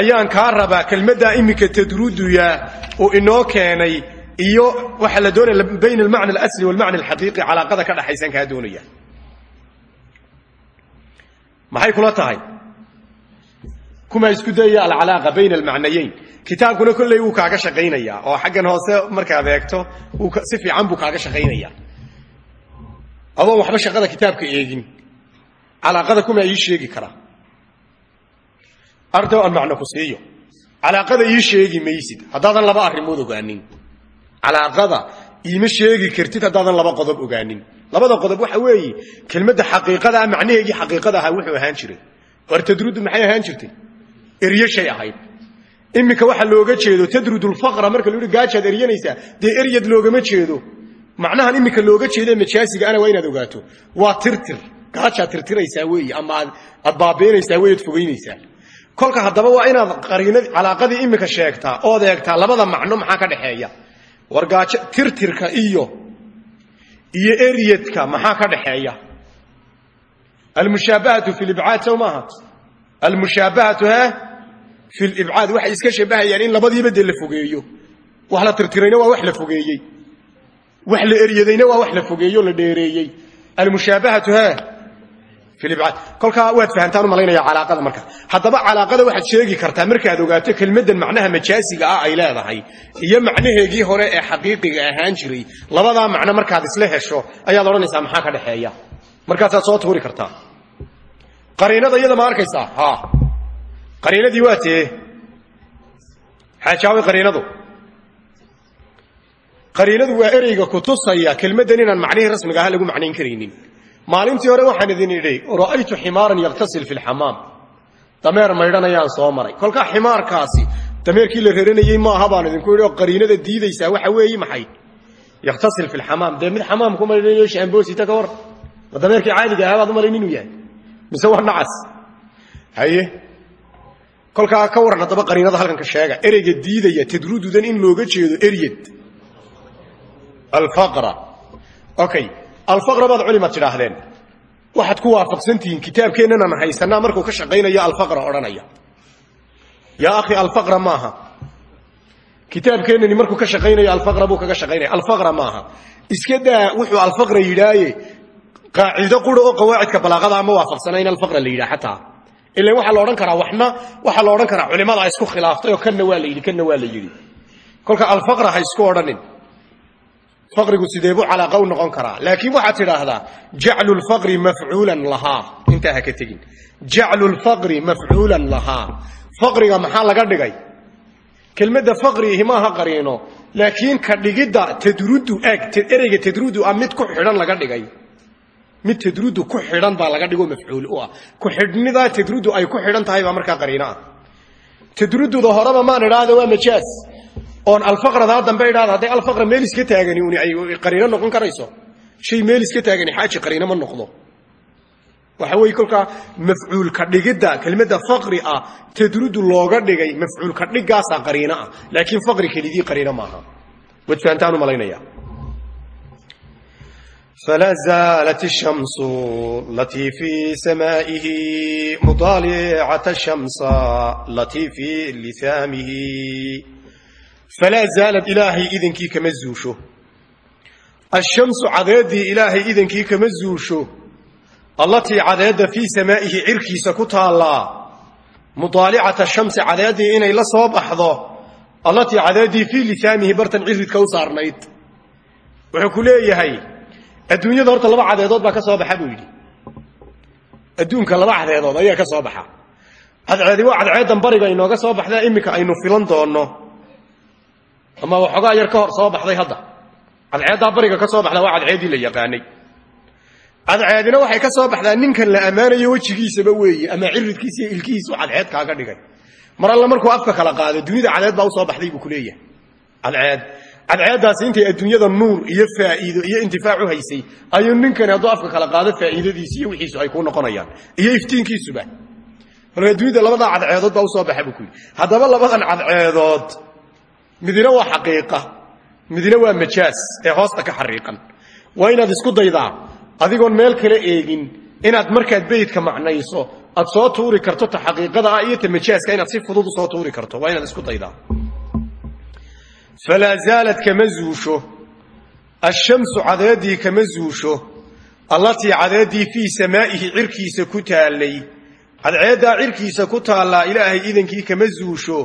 ayaan kaa rabaa kelmaddaa iminka tadruduya oo inoo keenay iyo waxaa la doonaya bayna almacna alasli walmacna alxaqiiqi calaaqada ka dhaxaysaan kaa doonaya. Maxay kula tahay? Kumaa isku dayaya alcalaaqa bayna almacnayeyn. Kitaabkuna kolley wuu kaaga shaqaynayaa oo xaggan hoose markaad eegto si fiican buu kaaga shaqaynayaa adoon waxba shaqada kitaabka eegin calaaqada kumaa ii sheegi karaa ardow aan macno ku siiyo. Calaaqada ii sheegi maysid. Haddaadan laba arrimood ogaanin. Calaaqada iima sheegi kartid haddaadan laba qodob ogaanin. Labada qodob waxa weeye kelmadda xaqiiqadaa macnaheegii xaqiiqada ahaa wuxuu ahaan jiray. War tadrudu maxay ahaan jirtay? Erye shay ahayd. Iminka waxa looga jeedo tadrudu lfaqra marka la yihi gaajaad eryanaysaa dee eryad loogama jeedo. Macnahan iminka looga jeede majaasiga ana waa inaad ogaato. Waa tirtir. Gaajaad tirtiraysaa weeye ama aad baabiinaysaa wey ad fogeynaysaa kolka haddaba waa inaad calaaqadii iminka sheegtaa ood eegtaa labada macno maxaa ka dhexeeya war gaajo tirtirka iyo iyo eryadka maxaa ka dhaxeeya? Almushaabahatu fi libcaad sow maaha almushaabahatu ha? Fi libcaad waxay iska shabahayaan in labadiiba dee la fogeeyo. Wax la tirtirayna waa wax la fogeeyey. Wax la eryadayna waa wax la fogeeyo la dheereeyey. Almushaabahatu libcaad kolkaa waad fahantaan u malaynaya calaaqada marka. Haddaba calaaqada waxaad sheegi kartaa markaad ogaato kelmaddan macnaha majaasiga ah ay leedahay iyo macnaheegii hore ee xaqiiqiga ahaan jiray. Labadaa macno markaad isla hesho ayaad odhanaysaa maxaa ka dhexeeya? Markaasaad soo tuuri kartaa. Qariinada iyada ma arkaysaa? Qariinadii waa tee. Xaajaawi qariinadu. Qariinadu waa ereyga kutusaya kelmaddan inaan macnihii rasmiga aha lagu macnayn karaynin maalintii hore waxaan idin idhi ra'aytu ximaaran yaktasil fi lxamaam dameer maydhanayaan soo maray. Kolkaa ximaarkaasi dameerkii la reranayey maaha baan idinku idhi oo qariinada diidaysaa waxa weeyi maxay? Yaktasil fi lxamaam dee mid xamaam ku maydhanayo shaamboosita ka war? Ma dameerkii caadiga ahaa baad u malayn inuu yahay? Mise waa nacas? Haye kolkaa ka waran haddaba qariinada halkan ka sheega. Ereyga diidaya tadrududan in looga jeedo eryad alfaqra. Okay alfaqra baad culimaad tidhaahdeen. Waxaad ku waafaqsantihiin kitaabkeennanan haysanaa markuu ka shaqaynayo alfaqra odhanaya. Yaa akhi alfaqra maaha. Kitaabkeennani markuu ka shaqaynayo alfaqra buu kaga shaqaynaya. Alfaqra maaha. Iska daa wuxuu alfaqra yidhaaye qaacido qura oo qawaacidka balaaqada ama waafaqsana in alfaqra la yidhaha xataa. Ilan waxaa la odhan karaa waxna waxaa la odhan karaa culimada isku khilaaftay oo kanna waa la yidhi kanna faqrigu sidee buu calaaqa u noqon karaa? Laakiin waxaad tidhaahdaa jaclu lfaqri mafcuulan lahaa. Intaa ha ka tegin. Jaclu lfaqri mafcuulan lahaa. Faqriga maxaa laga dhigay? Kelmadda faqriihi maaha qariino. Laakiin ka dhigidda tadrudu eg ereyga tadrudu ah mid ku xidhan laga dhigay. Mid tadrudu ku xidhan baa laga dhigo mafcuul u ah. Ku xidhnidaa tadrudu ay ku xidhan tahay baa markaa qariino ah. Tadrududa horeba maan idhaahda waa majaaz oon alfaqradaa dambe idhahda hadday alfaqra meel iska taagani uni ay qariino noqon karayso shay meel iska taagani xaaji qariino ma noqdo waxa weeye kolkaa mafcuulka dhigidda kelmadda faqri ah tadrudu looga dhigay mafcuulka dhigaasaa qariino ah laakiin faqri kelidii qariino maaha wad fahantaan u malaynaya فلا زالت الشمس التي في سمائه مطالعة الشمس التي في لثامه falaa zaalad ilaahay idankii kama zuusho ashamsu cadeedii ilaahay idankii kama zuusho allatii cadeedda fii samaa'ihi cirkiisa ku taallaa mudaalicata shamsi cadeedii inay la soo baxdo allatii cadeedii fii lisaamihi bartan ciridka u saarnayd wuxuu ku leeyahay adduunyada horta laba cadeedood baa ka soo baxa buu adduunka laba cadeedood ayaa ka soo baxa cadceedi waa cadceeddan bariga inooga soo baxda imika aynu filan doono ama waxoogaa yar ka hor soo baxday hadda. Cadceeddaa bariga ka soo baxda waa cadceedii la yaqaanay. Cadceedina waxay ka soo baxdaa ninkan la ammaanayo wejigiisaba weeye ama ciridkiisa ilkihiisu cadceed kaaga dhigay. Mar markuu afka kala qaado dunida cadeed baa u soo baxday buu ku leeyahay. Cadceed. Cadceeddaasi intay adduunyada nuur iyo faa'iido iyo intifaac u haysay ayuu ninkani hadduu afka kala qaado faa'iidadiisi iyo wixiisu ay kuu noqonayaan iyo iftiinkiisuba. Marka adduunyada labadaa cadceedood baa u soo baxa buu ku yidhi. Haddaba labadan cadceedood midina waa xaqiiqa midina waa majaas ee hoosta ka xariiqan. Waa inaad isku daydaa adigoon meel kale eegin inaad markaad beydka macnayso aad soo tuuri karto ta xaqiiqada ah iyo ta majaaska inaad si fudud u soo tuuri karto. Waa inaad isku daydaa. Falaa zaalad kama zuusho. Ashamsu cadeedii kama zuusho. Allatii cadeedii fii samaa'ihi cirkiisa ku taallay. Cadceeddaa cirkiisa ku taallaa ilaahay idankii kama zuusho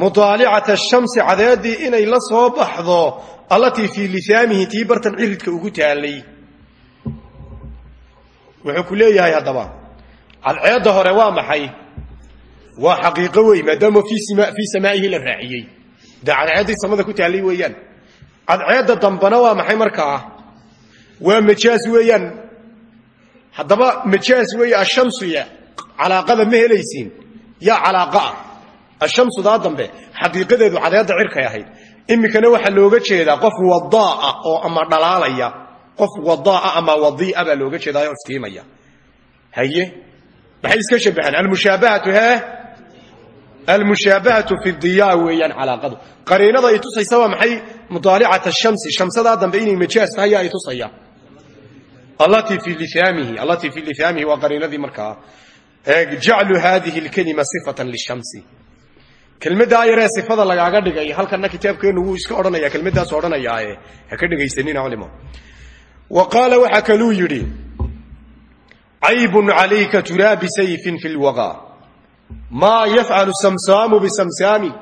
mudaalicata ashamsi cadeeddii inay la soo baxdo allatii fii lisaamihi tii bartan ciridka ugu taallay. Wuxuu ku leeyahay haddaba cadceedda hore waa maxay? Waa xaqiiqo wey maadaama fii samaa'ihi la raaciyey. De cadceeddii samada ku taallay weeyaan. Cadceedda dambana waa maxay markaa waa majaas weeyaan. Haddaba majaas weeye ashamsuya calaaqada ma helaysiin yaa calaaqa ah ashamsudaa dambe xaqiiqadeedu cadeedda cirkay ahayd. Iminkana waxaa looga jeedaa qof wadaa'a oo ama dhalaalaya. Qof wadaa'a ama wadii'a baa looga jeedaa oo iftiimaya. Haye? Maxay iska shabahaan? Almushaabahatu hee? Almushaabahatu fi diyaa weeyaan calaaqadu. Qariinada ay tusaysa waa maxay? Mudaalicata shamsi. Shamsadaa dambe inay majaas tahay ay tusaya. Allatii fi lihaamihi allatii fi lihaamihi waa qariinadii markaa. Jaclu hadihi lkalima sifatan lishamsi kelmaddaa yaree sifada lagaaga dhigay halkana kitaabkeennu wuu iska odhanaya kelmaddaas odhanayaae ha ka dhegaysanina culimo wa qaala waxaa kaluu yidhi caybun calayka turaabi sayfin fi lwagaa maa yafcalu samsaamu bisamsaami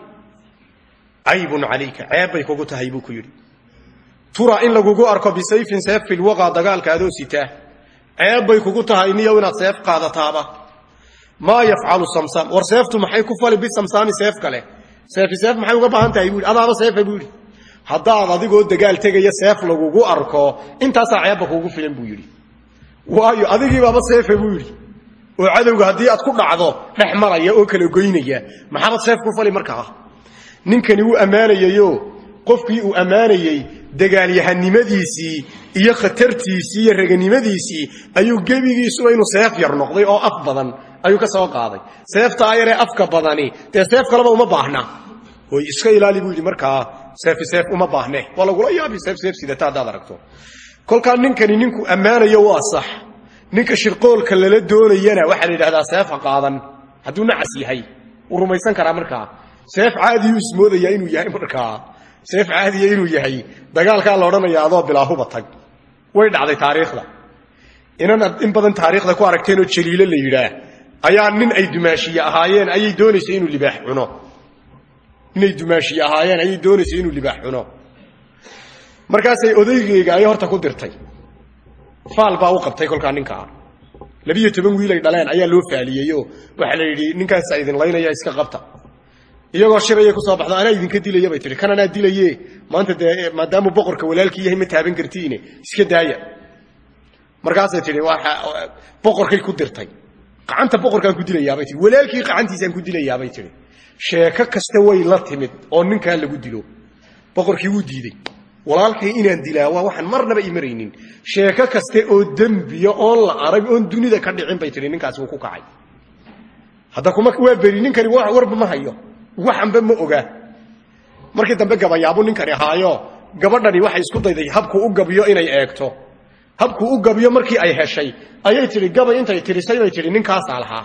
caybun calayka ceeb bay kugu tahay buu ku tura in lagugu arko bisayfin seef fi lwagaa dagaalka adoo sitaa ceeb bay kugu tahay niyow inaad seef qaadataaba maa yafcalu samsaam war seeftu maxay ku fali bisamsaami seef kale? Seefi seef maxay uga baahan tahay? Buu yidhi adaaba seefa buu yidhi. Haddaad adigoo dagaal tegaya seef lagugu arko intaasaa ceebba kugu filan buu yidhi. Waayo adigiibaaba seefa buu yidhi. Oo cadowga haddii aad ku dhacdo dhex maraya oo kala goynaya maxaabad seef ku fali markaa? Ninkani wuu ammaanayayo qofkii uu ammaanayey dagaalyahanimadiisii iyo khatartiisii iyo raganimadiisii ayuu gebigiisuba inuu seef yar noqday oo af badan ayuu ka soo qaaday. Seeftaa yaree afka badani dee seef kaleba uma baahna. Oy iska ilaali buu yidhi markaa seefi seef uma baahne. Waa lagula yaabi seef seef sidata haddaad aragto. Kolkaa ninkani ninku ammaanayo waa sax. Ninka shirqoolka lala doonayana waxaa la yidhahdaa seefa qaadan. Hadduu nacas yahay wuu rumaysan karaa markaa seef caadiyuu ismoodaya inuu yahay markaa seef caadiya inuu yahay dagaalkaa la odhanaya adoo bilaahuba tag. Way dhacday taariikhda. Inanaad in badan taariikhda ku aragteenoo jaliilo la yidhaah ayaa nin ay dumaashiye ahaayeen ayay doonaysay inuu libaax cuno. Inay dumaashiye ahaayeen ayay doonaysay inuu libaax cuno. Markaasay odaygeyga ayay horta ku dirtay. Faal baa u qabtay kolkaa ninkaa. Labiyo toban wiilay dhaleen ayaa loo faaliyeyoo. Waxaa la yidhi ninkaasa idin laynaya iska qabta. Iyagoo shirayay ku soo baxdo anaa idinka dilaya? Bay tihi kan dilaye maanta dee maadaamuu boqorka walaalkii yahay ma taaban kartiine. Iska daaya. Markaasay tihi boqorkay ku dirtay gacanta boqorkaan ku dilayaabay tii walaalkii gacantiisaan ku dilayaabay tihi sheeko kasta way la timid oo ninkaa lagu dilo. Boqorkii wuu diidey walaalkay inaan dilaa waa waxaan marnaba maraynin. Sheeko kaste oo dembiya oon la arag oon dunida ka dhicin bay tihi ninkaasi wuu ku kacay. Hadda kuma waa beri ninkani warba ma hayo. Waxanba ma ogaa markii dambe gabayaabu ninkani ahaayo gabadhani waxay isku dayday habkuu u gabiyo inay eegto habkuu u gabiyo markii ay heshay ayay tihi gabay intay tirisay bay tihi ninkaasaa lahaa.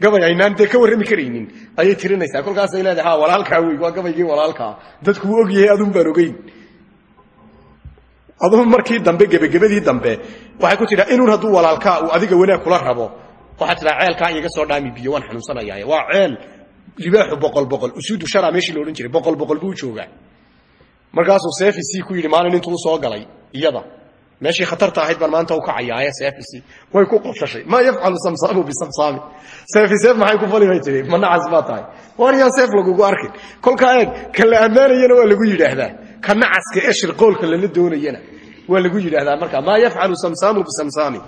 Gabay aynaan dee ka warrami karaynin ayay tirinaysaa. Kolkaasay leedahay ha walaalkaa wey waa gabaygii walaalkaa. Dadku wuu og yahay adun baan ogeyn. Aduu markii dambe gebagabadii dambe waxay ku tidhaa inuun hadduu walaalkaa uu adiga wanaag kula rabo. Waxaad tidhaa ceelkaa iyaga soo dhaami biyo waan xanuunsanayaaye. Waa ceel libaaxu boqol boqol usuudu sharaa meeshii la odhan jiray boqol boqol buu joogaa. Markaasuu seefisi ku yidhi maalin intuu soo galay iyada meeshii khatarta ahayd baan maanta u kacayaaye seefisi way ku qofshashay maa yafcalu samsaamu bisamsaami. Seefi seef maxay ku fali bay ma nacas baa tahay. Waan yaan seef lagugu arkin? Kolkaa eeg ka la waa lagu yidhaahdaa. Ka nacaska ee shirqoolka lala doonayana waa lagu yidhaahdaa. Markaa maa yafcalu samsaamu bisamsaami.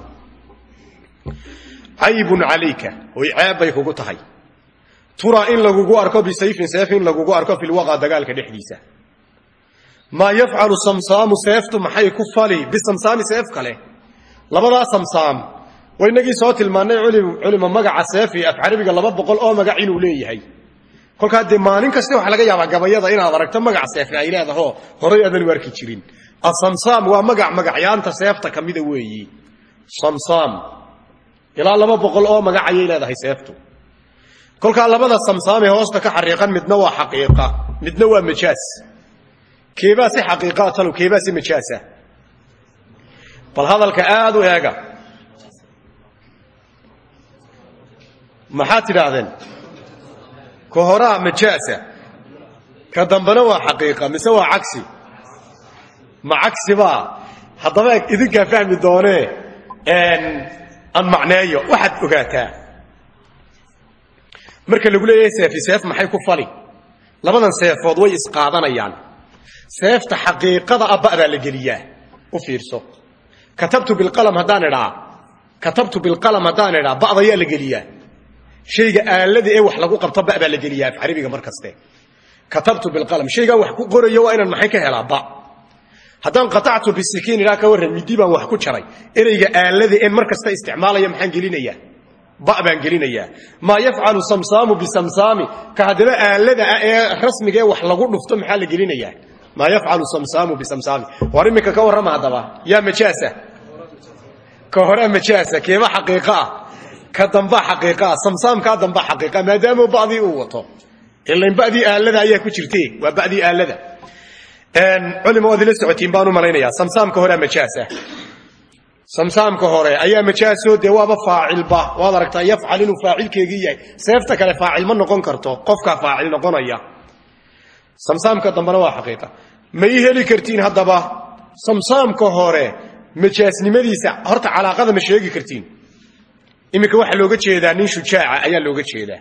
Caybun calayka. Oy ceeb bay kugu tahay. Turaa in lagugu arko bisayfin seef in lagugu arko filwaqa dagaalka dhexdiisa maa yafcalu samsaamu seeftu maxay ku fali? Bisamsaami seef kale. Labadaa samsaam. Waynagii soo tilmaannay culima magaca seefi af carabiga laba boqol oo magac inuu leeyahay. Kolkaa dee maalin kasta waxaa laga yaabaa gabayada inaad aragto magac seefi ay leedaho horay adan u jirin. Asamsaam waa magac magacyaanta seefta ka mida weeyi. Samsaam. Laba boqol oo magac ayay leedahay seeftu. Kolkaa labada samsaamee hoosta ka xariiqan midna waa xaqiiqa midna waa majaas keebaa si xaqiiqaa talo keebaa si majaasa bal hadalka aad u eega maxaad tidhaahdeen ka horaa majaasa ka dambena waa xaqiiqa mise waa cagsi ma cagsibaa haddaba idinkaa fahmi doonee aan macneeyo waxaad ogaataa marka lagu leeyahay seefi seef maxay ku fali labadan seefood way isqaadanayaan seefta xaqiiqada ah ba'daa la geliyaa. U fiirso. Katabtu bilqalam haddaan idhaa. Katabtu bilqalam haddaan idhaa. Ba'dayaa la geliyaa. Shayga aalada ee wax lagu qabto ba baa la geliyaa af carabiga mar kaste. Katabtu bilqalam shaygaan wax ku qorayo waa inaan maxay ka helaa? Ba. Haddaan qatactu bisikiin idhaa ka warran midi baan wax ku jaray. Ereyga aalada een mar kasta isticmaalaya maxaan gelinayaa? Ba baan gelinayaa. Maa yafcalu samsaamu bisamsaami ee ee maa yafcalu samsaamu bisamsaami war iminka ka warrama haddaba yaa majaasa ka horaa majaasa keeba xaqiiqa ah ka dambaa xaqiiqaa samsaamkaa dambaa xaqiiqa maadaama ba'dii uu wato. Ilan ba'dii aalada ayaa ku jirte waa ba'dii aalada culima waad ila socotiin baan u malaynayaa samsaamka horea majaasa samsaamka hore. Ayaa majaaso dee waaba faacilba waad aragtaa yafcal inuu faacilkeegii yahay seefta kale faacil ma noqon karto. Qofkaa faacil noqonaya samsaamka dambena waa xaqiiqa ma heli kartiin haddaba? Samsaamka hore majaasnimadiisa horta calaaqada ma sheegi kartiin. Iminka waxaa looga jeedaa nin shujaaca ayaa looga jeedaa.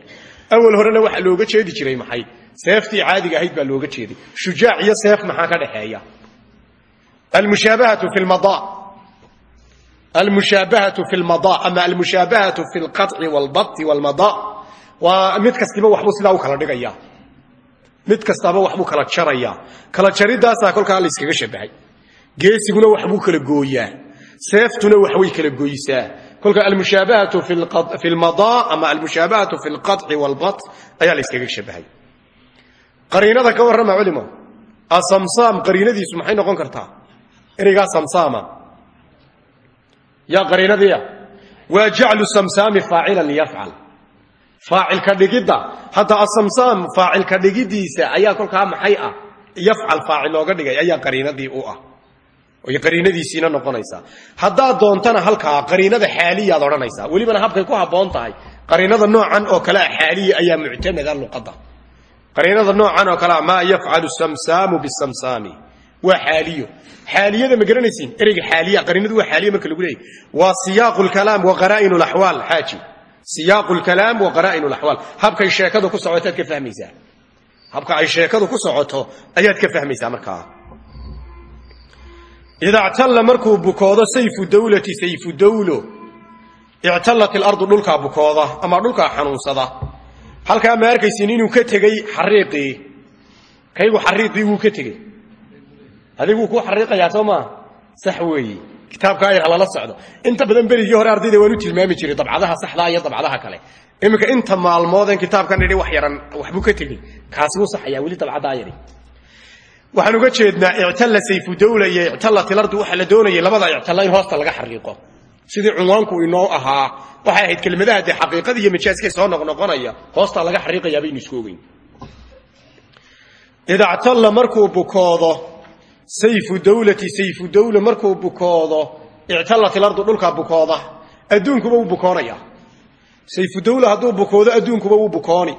Awal horena waxaa looga jeedi jiray maxay? Seeftii caadiga ahayd baa looga jeeday shujaac iyo seef maxaa ka dhexeeya? Almushaabahatu fi lmada almushaabahatu fi lmada ama almushaabahatu fi lqaطci walbati walmada waa mid kastiba waxbuu sidaa u kala dhigaya mid kastaba waxbuu kala jaraya kala jaridaasaa kolkaa la iskaga shabahay geesiguna waxbuu kala gooyaa. Seeftuna waxbay kala goysaa. Kolka almushaabahatu fi lmada ama almushaabahatu fi lqaطci walbat ayaa la iskaga shabahay qariinada ka warrama culimo asamsaam qariinadiisu maxay noqon kartaa? Ereygaa samsaama. Yaa qariinadiia waa jaclu samsaami faacilan liyafcal faacilka dhigidda. Hadda asamsaam faacilka dhigidiisa ayaa kolkaa maxay ah? Yafcal faacil looga dhigay ayaa qariinadii u ah. Qariinadiisiina noqonaysaa. Haddaad doontana halkaa qariinada xaaliyaad odhanaysaa. Welibana habkay ku habboon tahay. Qariinada noocan oo kalea xaaliya ayaa muctamada luqadda. Qariinada noocan oo kalea maa yafcalu samsaamu bisamsaami waa xaaliyo. Xaaliyada ma garanaysiin. Ereyga xaaliya qariinadu waa xaaliya marka lagu leeyahy waa siyaaqu lkalaam wa qaraa'in laxwaal xaaji siyaaqu lkalaam wa qaraa'in laxwaal habkay sheekadu ku socoto aad ka fahmaysaa. Habka ay sheekadu ku socoto ayaad ka fahmaysaa markaa ida ctalla markuu bukoodo sayfu dawlati sayfu dawlo ictallat ilardu dhulkaa bukooda ama dhulkaa xanuunsada. Halkaa ma arkaysin inuu ka tegey xariiqii kaygu xariiqii wuu ka kitaabka ayar halala socdo. Inta badan berigii hore ardayda waan u tilmaami jiray dabcadaha saxdaa iyo dabcadaha kale. Iminka inta maalmoodeen kitaabkan idhi wax yaran waxbuu ka tegey. Kaasi wuu saxayaa weli dabcaddaa yadhi waxaan uga jeednaa ictalla sayfu dawla iyo ictallat ilardu waxaa la doonayay labada ictalla in hoosta laga xariiqo. Sidii cunwaanku inoo ahaa waxay ahayd kelmadaha dee xaqiiqada iyo majaaska soo noqnoqonaya hoostaa laga xariiqayaa baynu isku ogeyn. Idactalla markuu bukoodo sayfu dawlati sayfu dawla markuu bukoodo ictallat ilardu dhulkaa bukooda adduunkuba wuu bukoonayaa sayfu dawla hadduu bukoodo adduunkuba wuu bukooni.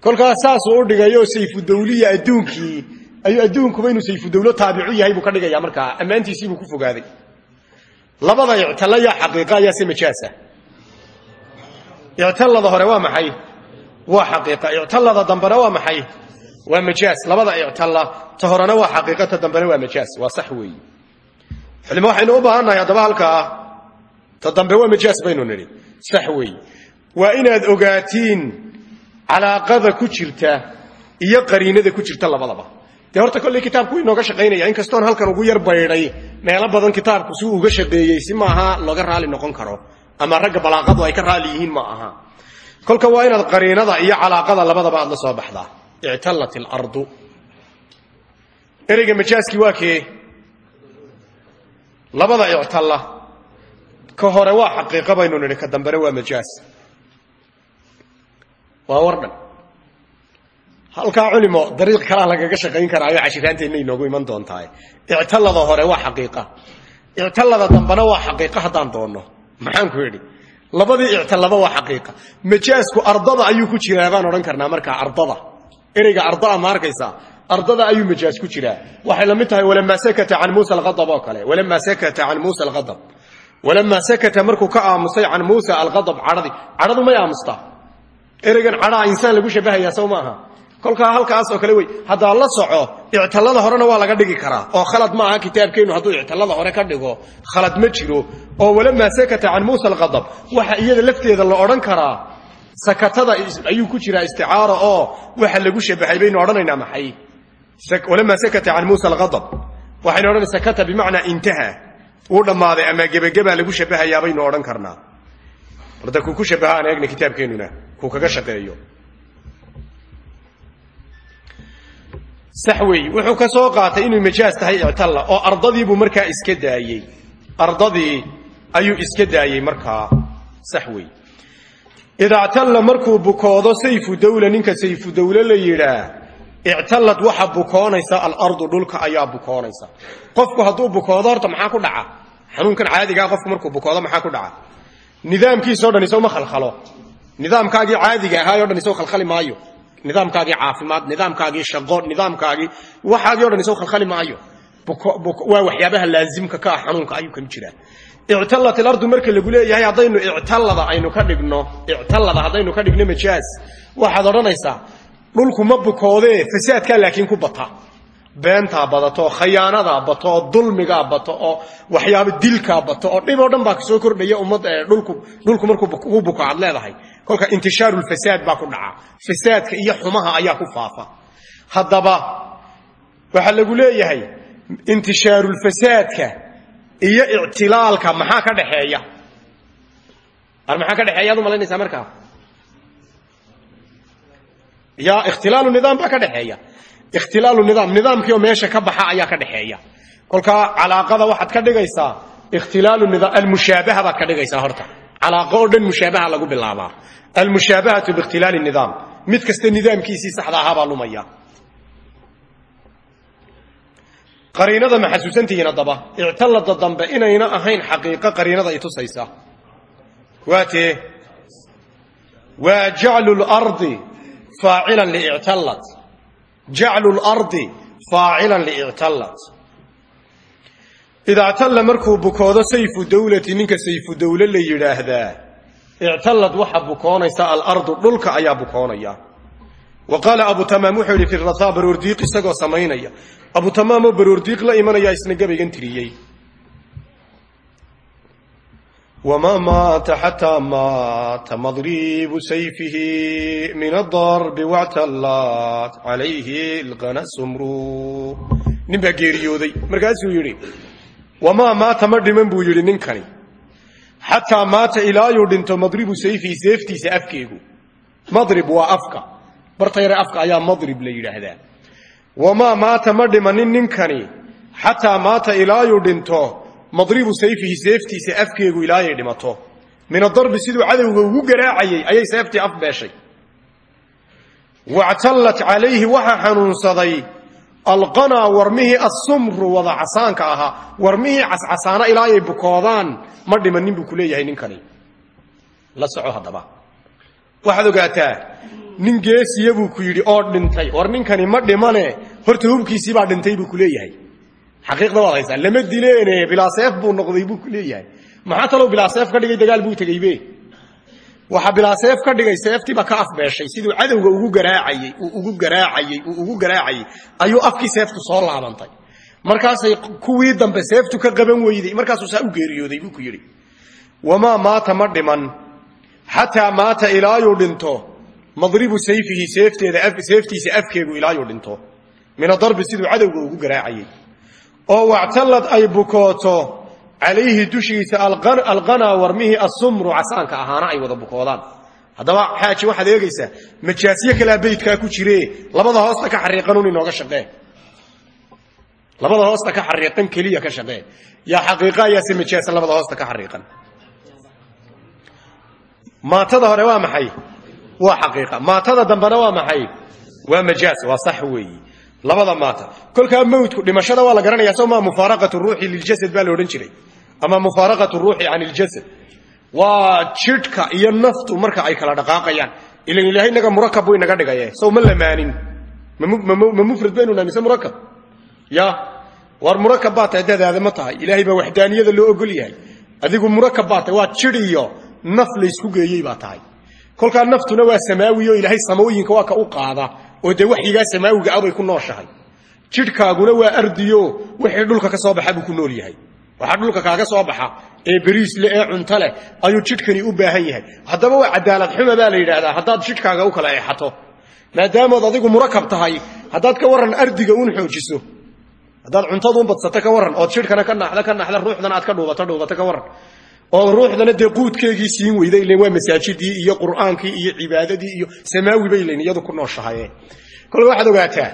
Kolkaas saasuu u dhigayo sayfu dawliya adduunkii ayuu adduunkuba inuu sayfu dawlo taabicu yahay buu ka dhigaya markaa ammaantiisiibuu ku fogaaday. Labada ictalla yaa xaqiiqa ayaa se majaasa. Ictallada hore waa maxay? Waa xaqiiqa. Maxay waa majaas labada ictalla ta horena waa xaqiiqa ta waa majaas waa sax weeye xulimo waxaynu u baahannahay haddaba halkaa dambe waa majaas baynu nidhi. Sax weeye waa inaad ogaatiin calaaqada ku jirta iyo qariinada ku jirta labadaba. Dee horta kolley kitaabku inooga shaqaynaya inkastoon halkan ugu yar baydhay meelo badan kitaabku si uga shaqeeyey si maaha looga raali noqon karo. Ama ragga balaaqadu ay ka raali yihiin ma aha. Kolka waa inaad qariinada iyo calaaqada labadaba aad la soo baxdaa ictallat ilardu ereyga majaaskii waa kee? Labada ictalla. Ka hore waa xaqiiqa baynu nidhi ka dambena waa majaas culimo dariiq kalaa lagaga shaqayn karaayo cashiraanteenna inoogu iman doontaa ictallada hore waa xaqiiqa. Ictallada dambena waa xaqiiqa haddaan doonno. Maxaan ku idhi labadii ictallaba waa xaqiiqa. Majaasku ardada ayuu ku jiraa baan karnaa markaa ardada ereyga ardaa ma arkaysaa ardada ayuu majaas ku jiraa. Waxay la mid tahay walamaa sakata can muusa alqadab oo kale. Walamaa sakata can muusa alqadab walamaa sakata markuu ka aamusay can muusa alqadab cadhadii cadhadu may aamustaa ereygan cadhaa insaan lagu shabahayaa sow maaha kolkaa halkaas oo kale wey haddaa la soco ictallada horena waa laga dhigi karaa. Oo khalad ma aha kitaabkeennu hadduu ictallada hore ka dhigo khalad ma jiro. Oo walamaa sakata can muusa alqadab waxa iyada lafteeda la odhan karaa sakatada ayuu ku jiraa isticaara oo waxa lagu shabahay baynu odhanaynaa maxay? Walamaa sakata can muusa alqadab waxaynu odhanay sakata bimacnaa intaha. Uu dhammaaday ama gebagabaa lagu shabahayaa baynu odhan karnaa. Horda kuu ku shabaha eegna kitaabkeennuna kuu kaga shaqeeyo. Sax wuxuu ka soo qaatay inuu majaas tahay ictalla oo ardadiibuu markaa iska daayey. Ardadii ayuu iska daayey markaa sax idactalla markuu bukoodo sayfu dawla ninka sayfu dawle la yidhaa ictallad waxa bukoonaysa alardu dhulka ayaa bukoonaysa. Qofku hadduu bukoodo horta maxaa ku dhaca? Xanuunkan caadigaa qofku markuu bukoodo maxaa ku dhaca? Nidaamkiisao dhan isagoo ma khalkhalo. Nidaamkaagii caadiga ahaayoo dhan isagoo khalkhali maayo. Nidaamkaagii caafimaad nidaamkaagii shaqo nidaamkaagii waxaagii o dhan khalkhali maayo. Waa waxyaabaha laazimka ka ah xanuunka ayuu kan jiraa ictallat ilardu marka lagu leeyahay haddaynu ictallada aynu ka dhigno ictallada haddaynu ka dhigno majaaz waxaad odhanaysaa dhulku ma bukoodee fasaadkaa laakiin ku bata. Beentaa badato khayaanadaa bato oo bato oo waxyaaba dilkaa bato oo dhib oo dhan baa ka soo kordhaya ummad dhulku dhulku markuu buko aad leedahay. Kolka intishaaru lfasaad baa ku dhaca. Fasaadka iyo xumaha ayaa ku faafa. Haddaba waxaa lagu leeyahay intishaarulfasaadka iyo ictilaalka maxaa ka dhexeeya maxaa ka dhexeeya ad u malaynaysaa markaa. Ya ikhtilaalu nidaam baa ka dhexeeya ikhtilaalu nidaam nidaamkii oo meesha ka baxa ayaa ka dhexeeya kolkaa calaaqada waxaad ka dhigaysaa ikhtilaalu nidaam almushaabaha baad ka dhigaysaa horta. Calaaqo oo dhan mushaabaha lagu bilaabaa. Almushaabahatu biikhtilaali nidaam. Mid kasta nidaamkiisii saxda ahaabaa lumaya qariinada ma xasuusantihiin haddaba ictallada dambe inayna ahayn xaqiiqo qariinada ay tusaysa. Waa tee waa jaclu lardi faacilan liictallat jaclu lardi faacilan liictallat idactalla markuu bukoodo sayfu dawlati ninka sayfu dawle la yidhaahdaa ictallad waxa bukoonaysa alardu dhulka ayaa bukoonaya wa qaala abu tamaam wuxuu yidhi fi rathaa baroordiiq isagoo samaynaya. Abu tamaamoo baroordiiq la imanaya isna gabaygan tiriyey. Wma maata xataa maata madribu sayfihi min adarbi wactallat calayhi lqana sumru nin baa geeriyooday. Markaasuu yidhi wamaa maata ma dhiman buu yidhi ninkani. Xataa maata ilaayuu dhinto madribu sayfihi barta yare afka ayaa madrib la yidhaahdaa. Wamaa maata ma dhimanin ninkani? Xataa maata ilaayuu dhinto madribu sayfihi seeftiisa afkeegu ilaayay dhimato. Min adarbi siduu cadowga ugu garaacayay ayay seeftii af beeshay. Wactallat calayhi waxaa xanuunsaday alqanaa warmihii assumru wada casaanka ahaa. Warmihii cascasaana ilaayay bukoodaan ma dhimanin buu ku leeyahay ninkani. La soco haddaba. Waxaad ogaataa nin geesiya buu ku yidhi oo dhintay war ninkani ma dhimane. Horta hubkiisii baa dhintay buu ku leeyahay. Xaqiiqda waad haysaa lama dileene bilaaseef buu noqday buu leeyahay. Maxaa talow bilaaseef ka dhigay dagaal buu tegeybe waxaa bilaaseef ka dhigay seeftiiba ka afbeeshay siduu cadowga ugu garaacayey uu ugu garaacayey uu ugu garaacayey ayuu afkii seeftu soo laabantay. Markaasay kuwii dambe seeftu ka qaban weyday markaasuu saa u geeriyooday buu ku yidhi wamaa maata ma dhiman xataa maata ilaayuu dhinto madribu sayfihi seeftiisa afkeegu ilaayuu dhinto. Min adarbi siduu cadowga ugu garaacayey oo wactallad ay bukooto calayhi dushiisa alqanaa warmihii assumru casaanka ahaana ay wada bukoodaan. Haddaba xaaji waxaad eegaysaa majaasiye kalea beydkaa ku jire labada hoosta ka xariiqanun inooga shaqee. Labada hoosta ka xariiqan keliya ka shaqee. Yaa xaqiiqa ayaase majaasa labada hoosta ka xariiqan. Maatada hore waa maxay waa xaqiiqa. Maatada dambena waa maxay? Waa majaas waa sax weeyi. Labada maata. Kolkaa mawdku dhimashada waa la garanaya soo maa mufaaraqatu ruuxi liljasad baa la odhan jiray. Ama mufaaraqatu ruuxi can iljasad waa jidhka iyo naftu marka ay kala dhaqaaqayaan. Ilan ilaahay inaga murakab buu inaga dhigaye sow ma lamaanin. Ma mufrad baynu nahay mise murakab ya war murakab baa tahay dadaada ma tahay. Ilaahay baa waxdaaniyada loo ogol yahay. Adigu murakab baa tahay waa jidh iyo naf laysku geeyey baa tahay kolkaa naftuna waa samaawi oo ilaahay samooyinka waa ka u qaada oo dee waxyigaa samaawiga abay ku nooshahay. Jidhkaaguna waa ardiyo wixii dhulka ka soo baxa buu ku nool yahay. Waxaa dhulka kaaga soo baxa ee beriisle ee cunto leh ayuu jidhkani u baahan yahay. Haddaba waa cadaalad xuma baa la yidhaahdaa haddaad jidhkaaga u kala eexato. Maadaamood adigu murakab tahay haddaad ka warran ardiga uun xoojiso haddaad cuntaduun badsato ka warran ood jidhkana ka naxda ka naxda ruuxdana aad ka dhuubato dhuubato ka warran oo ruuxdana dee quudkeegii siin weyda ilan waa masaajidii iyo qur'aankii iyo cibaadadii iyo samaawi bay ilan iyadu ku nooshahaye. Kole waxaad ogaataa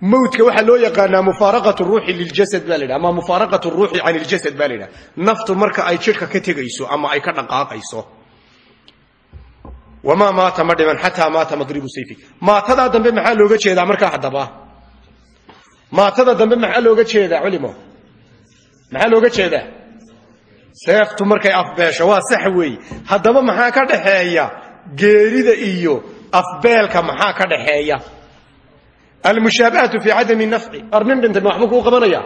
mawdka waxaa loo yaqaanaa mufaaraqatu ruuxi liljasad baa la yidhaha ama mufaaraqatu ruuxi can iljasad baa la yidhaha. Naftu marka ay jidhka ka tegayso ama ay ka dhaqaaqayso. Wamaa maata ma dhiman xataa maata sayfi. Maatadaa dambe maxaa looga jeedaa markaa haddaba? Maatada dambe maxaa looga jeedaa culimo? Maxaa looga jeedaa seeftu markay afbeesho waa sax weeye haddaba maxaa ka dhaxeeya? Geerida iyo afbeelka maxaa ka dhaxeeya? Almushaabaatu fii cadami nafci. Ar nin dhintay ma waxba kuu qabanaya?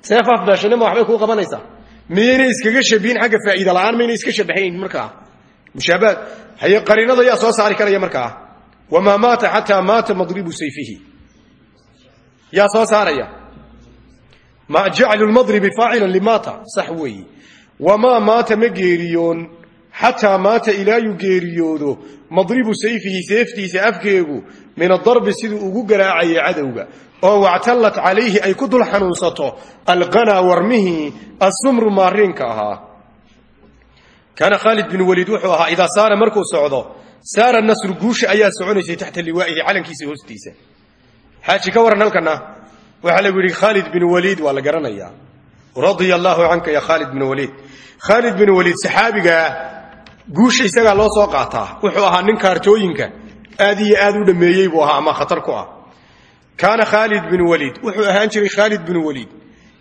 Seef afbeeshana ma waxbay kuu qabanaysaa miyayna iskaga shabihin xagga faa'iida la'aan mayna iska shabahayn markaa? Mushaabahat haye qariinada yaa soo saari karaya markaa? Wamaa maata xataa maata madribu sayfihi. Yaa soo saaraya? Ma jaclu lmadribi faacilan limaata sax weeye wamaa maata ma geeriyoon xataa maata ilaayuu geeriyoodo madribu sayfihi seeftiisa afkeegu min adarbi siduu ugu garaacayay cadowga oo wactallat calayhi ay ku dul xanuunsato alqanaa warmihii assumru maariinka ahaa kaana khaalid bin waliid wuxuu ahaa idaa saara markuu socdo saara nasru guusha ayaa soconaysay taxta liwaa'ihi calankiisa hoostiisa xaaji ka warran halkana waxaa lagu yidhi khaalid bin waliid waa la garanayaa radia allaahu canka ya khaalid bin waliid khaalid bin waliid saxaabigaa guusha isagaa loo soo qaataa. Wuxuu ahaa nin kaartooyinka aad iyo aad u dhammeeyey buu ahaa ama khatar ku ah. Kaana khaalid bin waliid wuxuu ahaan jiray khaalid bin waliid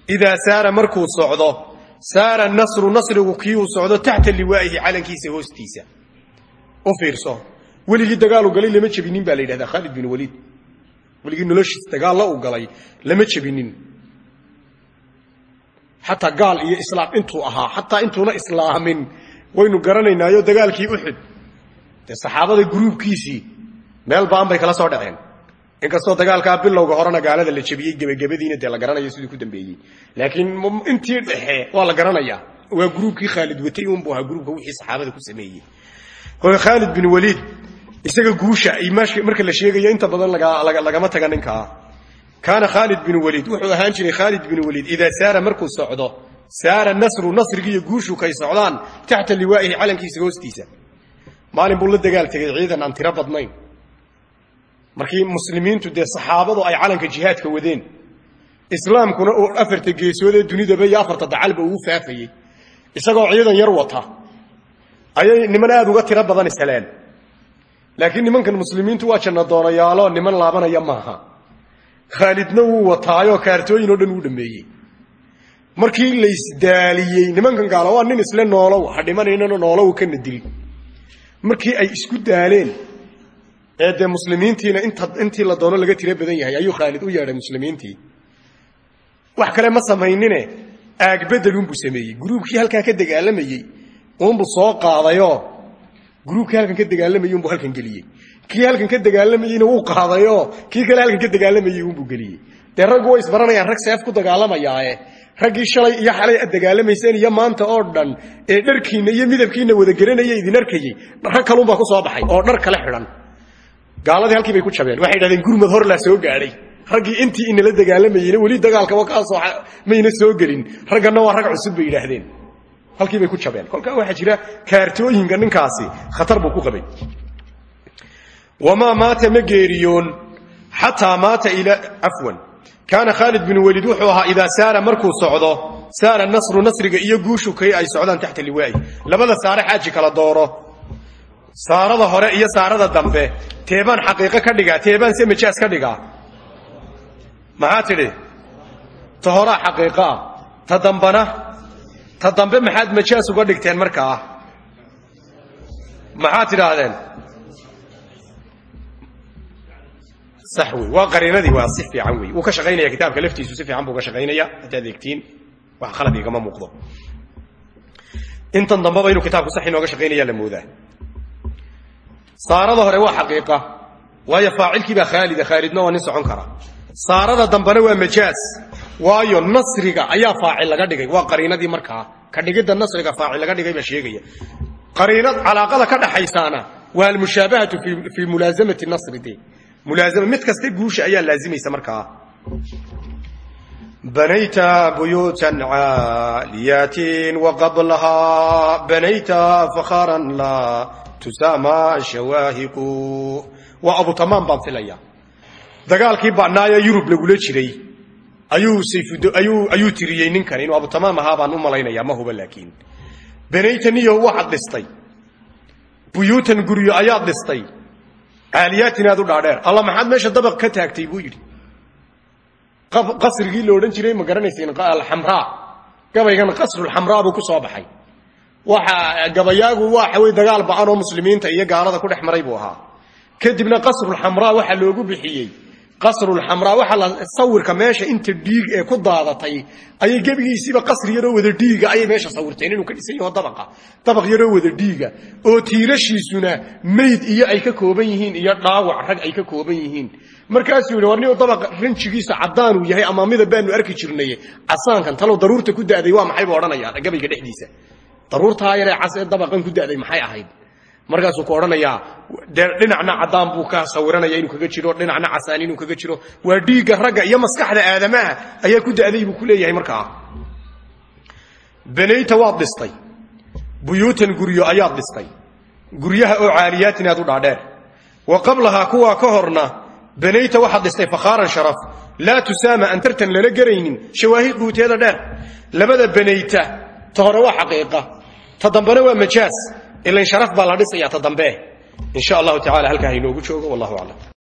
idaa saara markuu socdo saara nasru nasrigu kii uu socdo taxta liwaa'ihi calankiisa hoostiisa. U fiirso weligii dagaalu galay lama jebinin baa la yidhahdaa khaalid xataa gaal iyo islaam intuu ahaa xataa intuuna islaamin. Waynu garanaynaayo dagaalkii uxud dee saxaabada gruubkiisii meel baan bay kala soo dhaceen. Inkastoo dagaalkaa bilowga horena gaalada la jebiyey gebagabadiina dee la garanayo siduu ku dambeeyey. Laakiin intii dhexe waa la garanaya. Waa gruubkii khaalid watay unbu ahaa gruubka wixii saxaabada ku sameeyey. Khaalid bin waliid isaga guusha marka la sheegayo inta badan lagama taga ninkaa kaana khaalid bin waliid wuxuu ahaan jiray khaalid bin waliid idaa saara markuu socdo saara nasru nasrigi iyo guushu kay socdaan taxta liwaa'ihi calankiisa hoostiisa. Maalin buu la dagaal tegay ciidan aan tiro badnayn. Markii muslimiintu dee saxaabadu ay calanka jihaadka wadeen islaamkuna uu afarta geesoodee dunidaba iyo afarta dacalba ugu faafayey isagoo ciidan yar wata ayay niman aada uga tiro badan isheleen laakiin nimankan muslimiintu waa janna doonayaalo niman laabanaya maaha khaalidna wuu wataayoo kaartooyin oo dhan uu dhameeyey. Markii la isdaaliyey nimankan gaalo waa nin isle noolow ha noolow kana dil markii ay isku daaleen ee dee muslimiintiina intii la doono laga tiro badan yahay ayuu khaalid u yeedhay muslimiintii. Wax kale ma samaynine aagbedelunbuu sameeyey. Gruubkii halkaa ka dagaalamayey unbuu soo qaadayoo gruubkii halkan ka dagaalamayey unbuu halkan geliyey kii halkan ka dagaalamayeyna wuu qaadayoo kii kale halkan ka dagaalamayey unbuu geliyey. Dee raggu way rag seef ku dagaalamayaae raggii shalay iyo xalay dagaalamayseen iyo maanta oo dhan ee dharkiinna iyo midabkiinna wada geranaya idin arkayey rag kalunbaa ku soo baxay oo dhar kale xidhan. Gaaladii halkii bay ku jabeen. Waxay dhahdeen gurmad horlaa soo gaadhay raggii intii inala dagaalamayeyna weli dagaalkaba kaasoo mayna soo gelin. Ragganna waa rag cusub bay yidhaahdeen. Halkii bay ku jabeen. Kolkaa waxaa jira kaartooyinka ninkaasi khatar buu ku qabay wamaa maata ma geeriyoon xataa maata ila cafwan kaana khaalid bin waliid wuxuu ahaa idaa saara markuu socdo saara nasru nasriga iyo guushu kay ay socdaan taxta liwaa'i labada saare xaaji kala dooro saarada hore iyo saarada dambe teebaan xaqiiqo ka dhigaa teebaan se majaas ka dhigaa maxaa tidhi ta horaa xaqiiqoa ta dambana ta dambe maxaad majaas uga dhigteen markaa maxaad tidhaahdeen sax wey waa qariinadii waa si fiican wey wuu ka shaqaynaya kitaabka laftiisu si fiican buu ka shaqaynaya haddaad eegtiin wax khalad igama muuqdo intan dambeba inuu kitaabku sax inooga shaqaynaya la moodaa saarada hore waa xaqiiqa waayo faacilkii baa khaalida khaalidna waa nin socon kara saarada dambena waa majaas waayo nasriga ayaa faacil laga dhigay waa qariinadii markaa ka dhigidda nasriga faacil mulaazama mid kasta guusha ayaa laazimaysa markaa banayta buyuutan caaliyaatin waqablahaa banayta fakharan laa tusaama shawaahiqu waa abu tamaam baan filaya dagaalkii ba'naayo yurub lagula jiray ayuu tiriyey ninkan inuu abu tamaam ahaa baan u malaynayaa ma huba laakiin banaytaniyo waxaad dhistay buyuutan guryo ayaad dhistay caaliyaatin aad u dhaadheer alla maxaad meesha dabaq ka taagtay buu yidhi. Qasrigii la jiray ma garanayseen alxamraa gabaygan qasrulxamraa buu ku soo baxay. Waxa gabayaagu waxa wey dagaal ba'an oo muslimiinta iyo gaalada ku dhex buu ahaa. Kadibna qasrulxamraa waxaa loogu bixiyey qasrulxamraa waxa sawirka meesha inta dhiig ee ku daadatay ayay gebigiisiiba qasri yaroo wada dhiiga ayay meesha sawirteen inuu ka dhisan yaho dabaqa dabaq yaroo wada dhiiga oo tiirashiisuna mayd iyo ay ka kooban yihiin iyo dhaawac rag ay ka kooban yihiin. Markaasuu yidhi war niu dabaq ranjigiisa caddaanuu yahay ama midab baanu arki jirnay casaankan talow daruurta ku da'day waa maxay buu odhanayaa gabayga dhexdiisa? Daruurtaa yaree cas dabaqan ku da'day maxay ahayd markaasuu ku odhanayaa dhinacna caddaan buu ka sawiranaya inuu kaga jiro dhinacna casaan inuu kaga jiro. Waa dhiigga ragga iyo maskaxda aadamaha ayaa ku da'day buu ku leeyahay markaa. Banayta waad dhistay. Buyuutan guryo ayaad dhistay. Guryaha oo caaliyaatin aad u dhaadheer. Wa qablahaa kuwaa ka horna banayta waxaad dhistay fakhaaran sharaf. Laa tusaama aan tartan lala geraynin shawaahid buuteeda dheer. Labada banayta ta waa xaqiiqa ta dambena waa majaas ilan sharaf baa la dhisayaa ta dambe. In sha allahu tacala halkaa hainoogu joogo wallahu aclam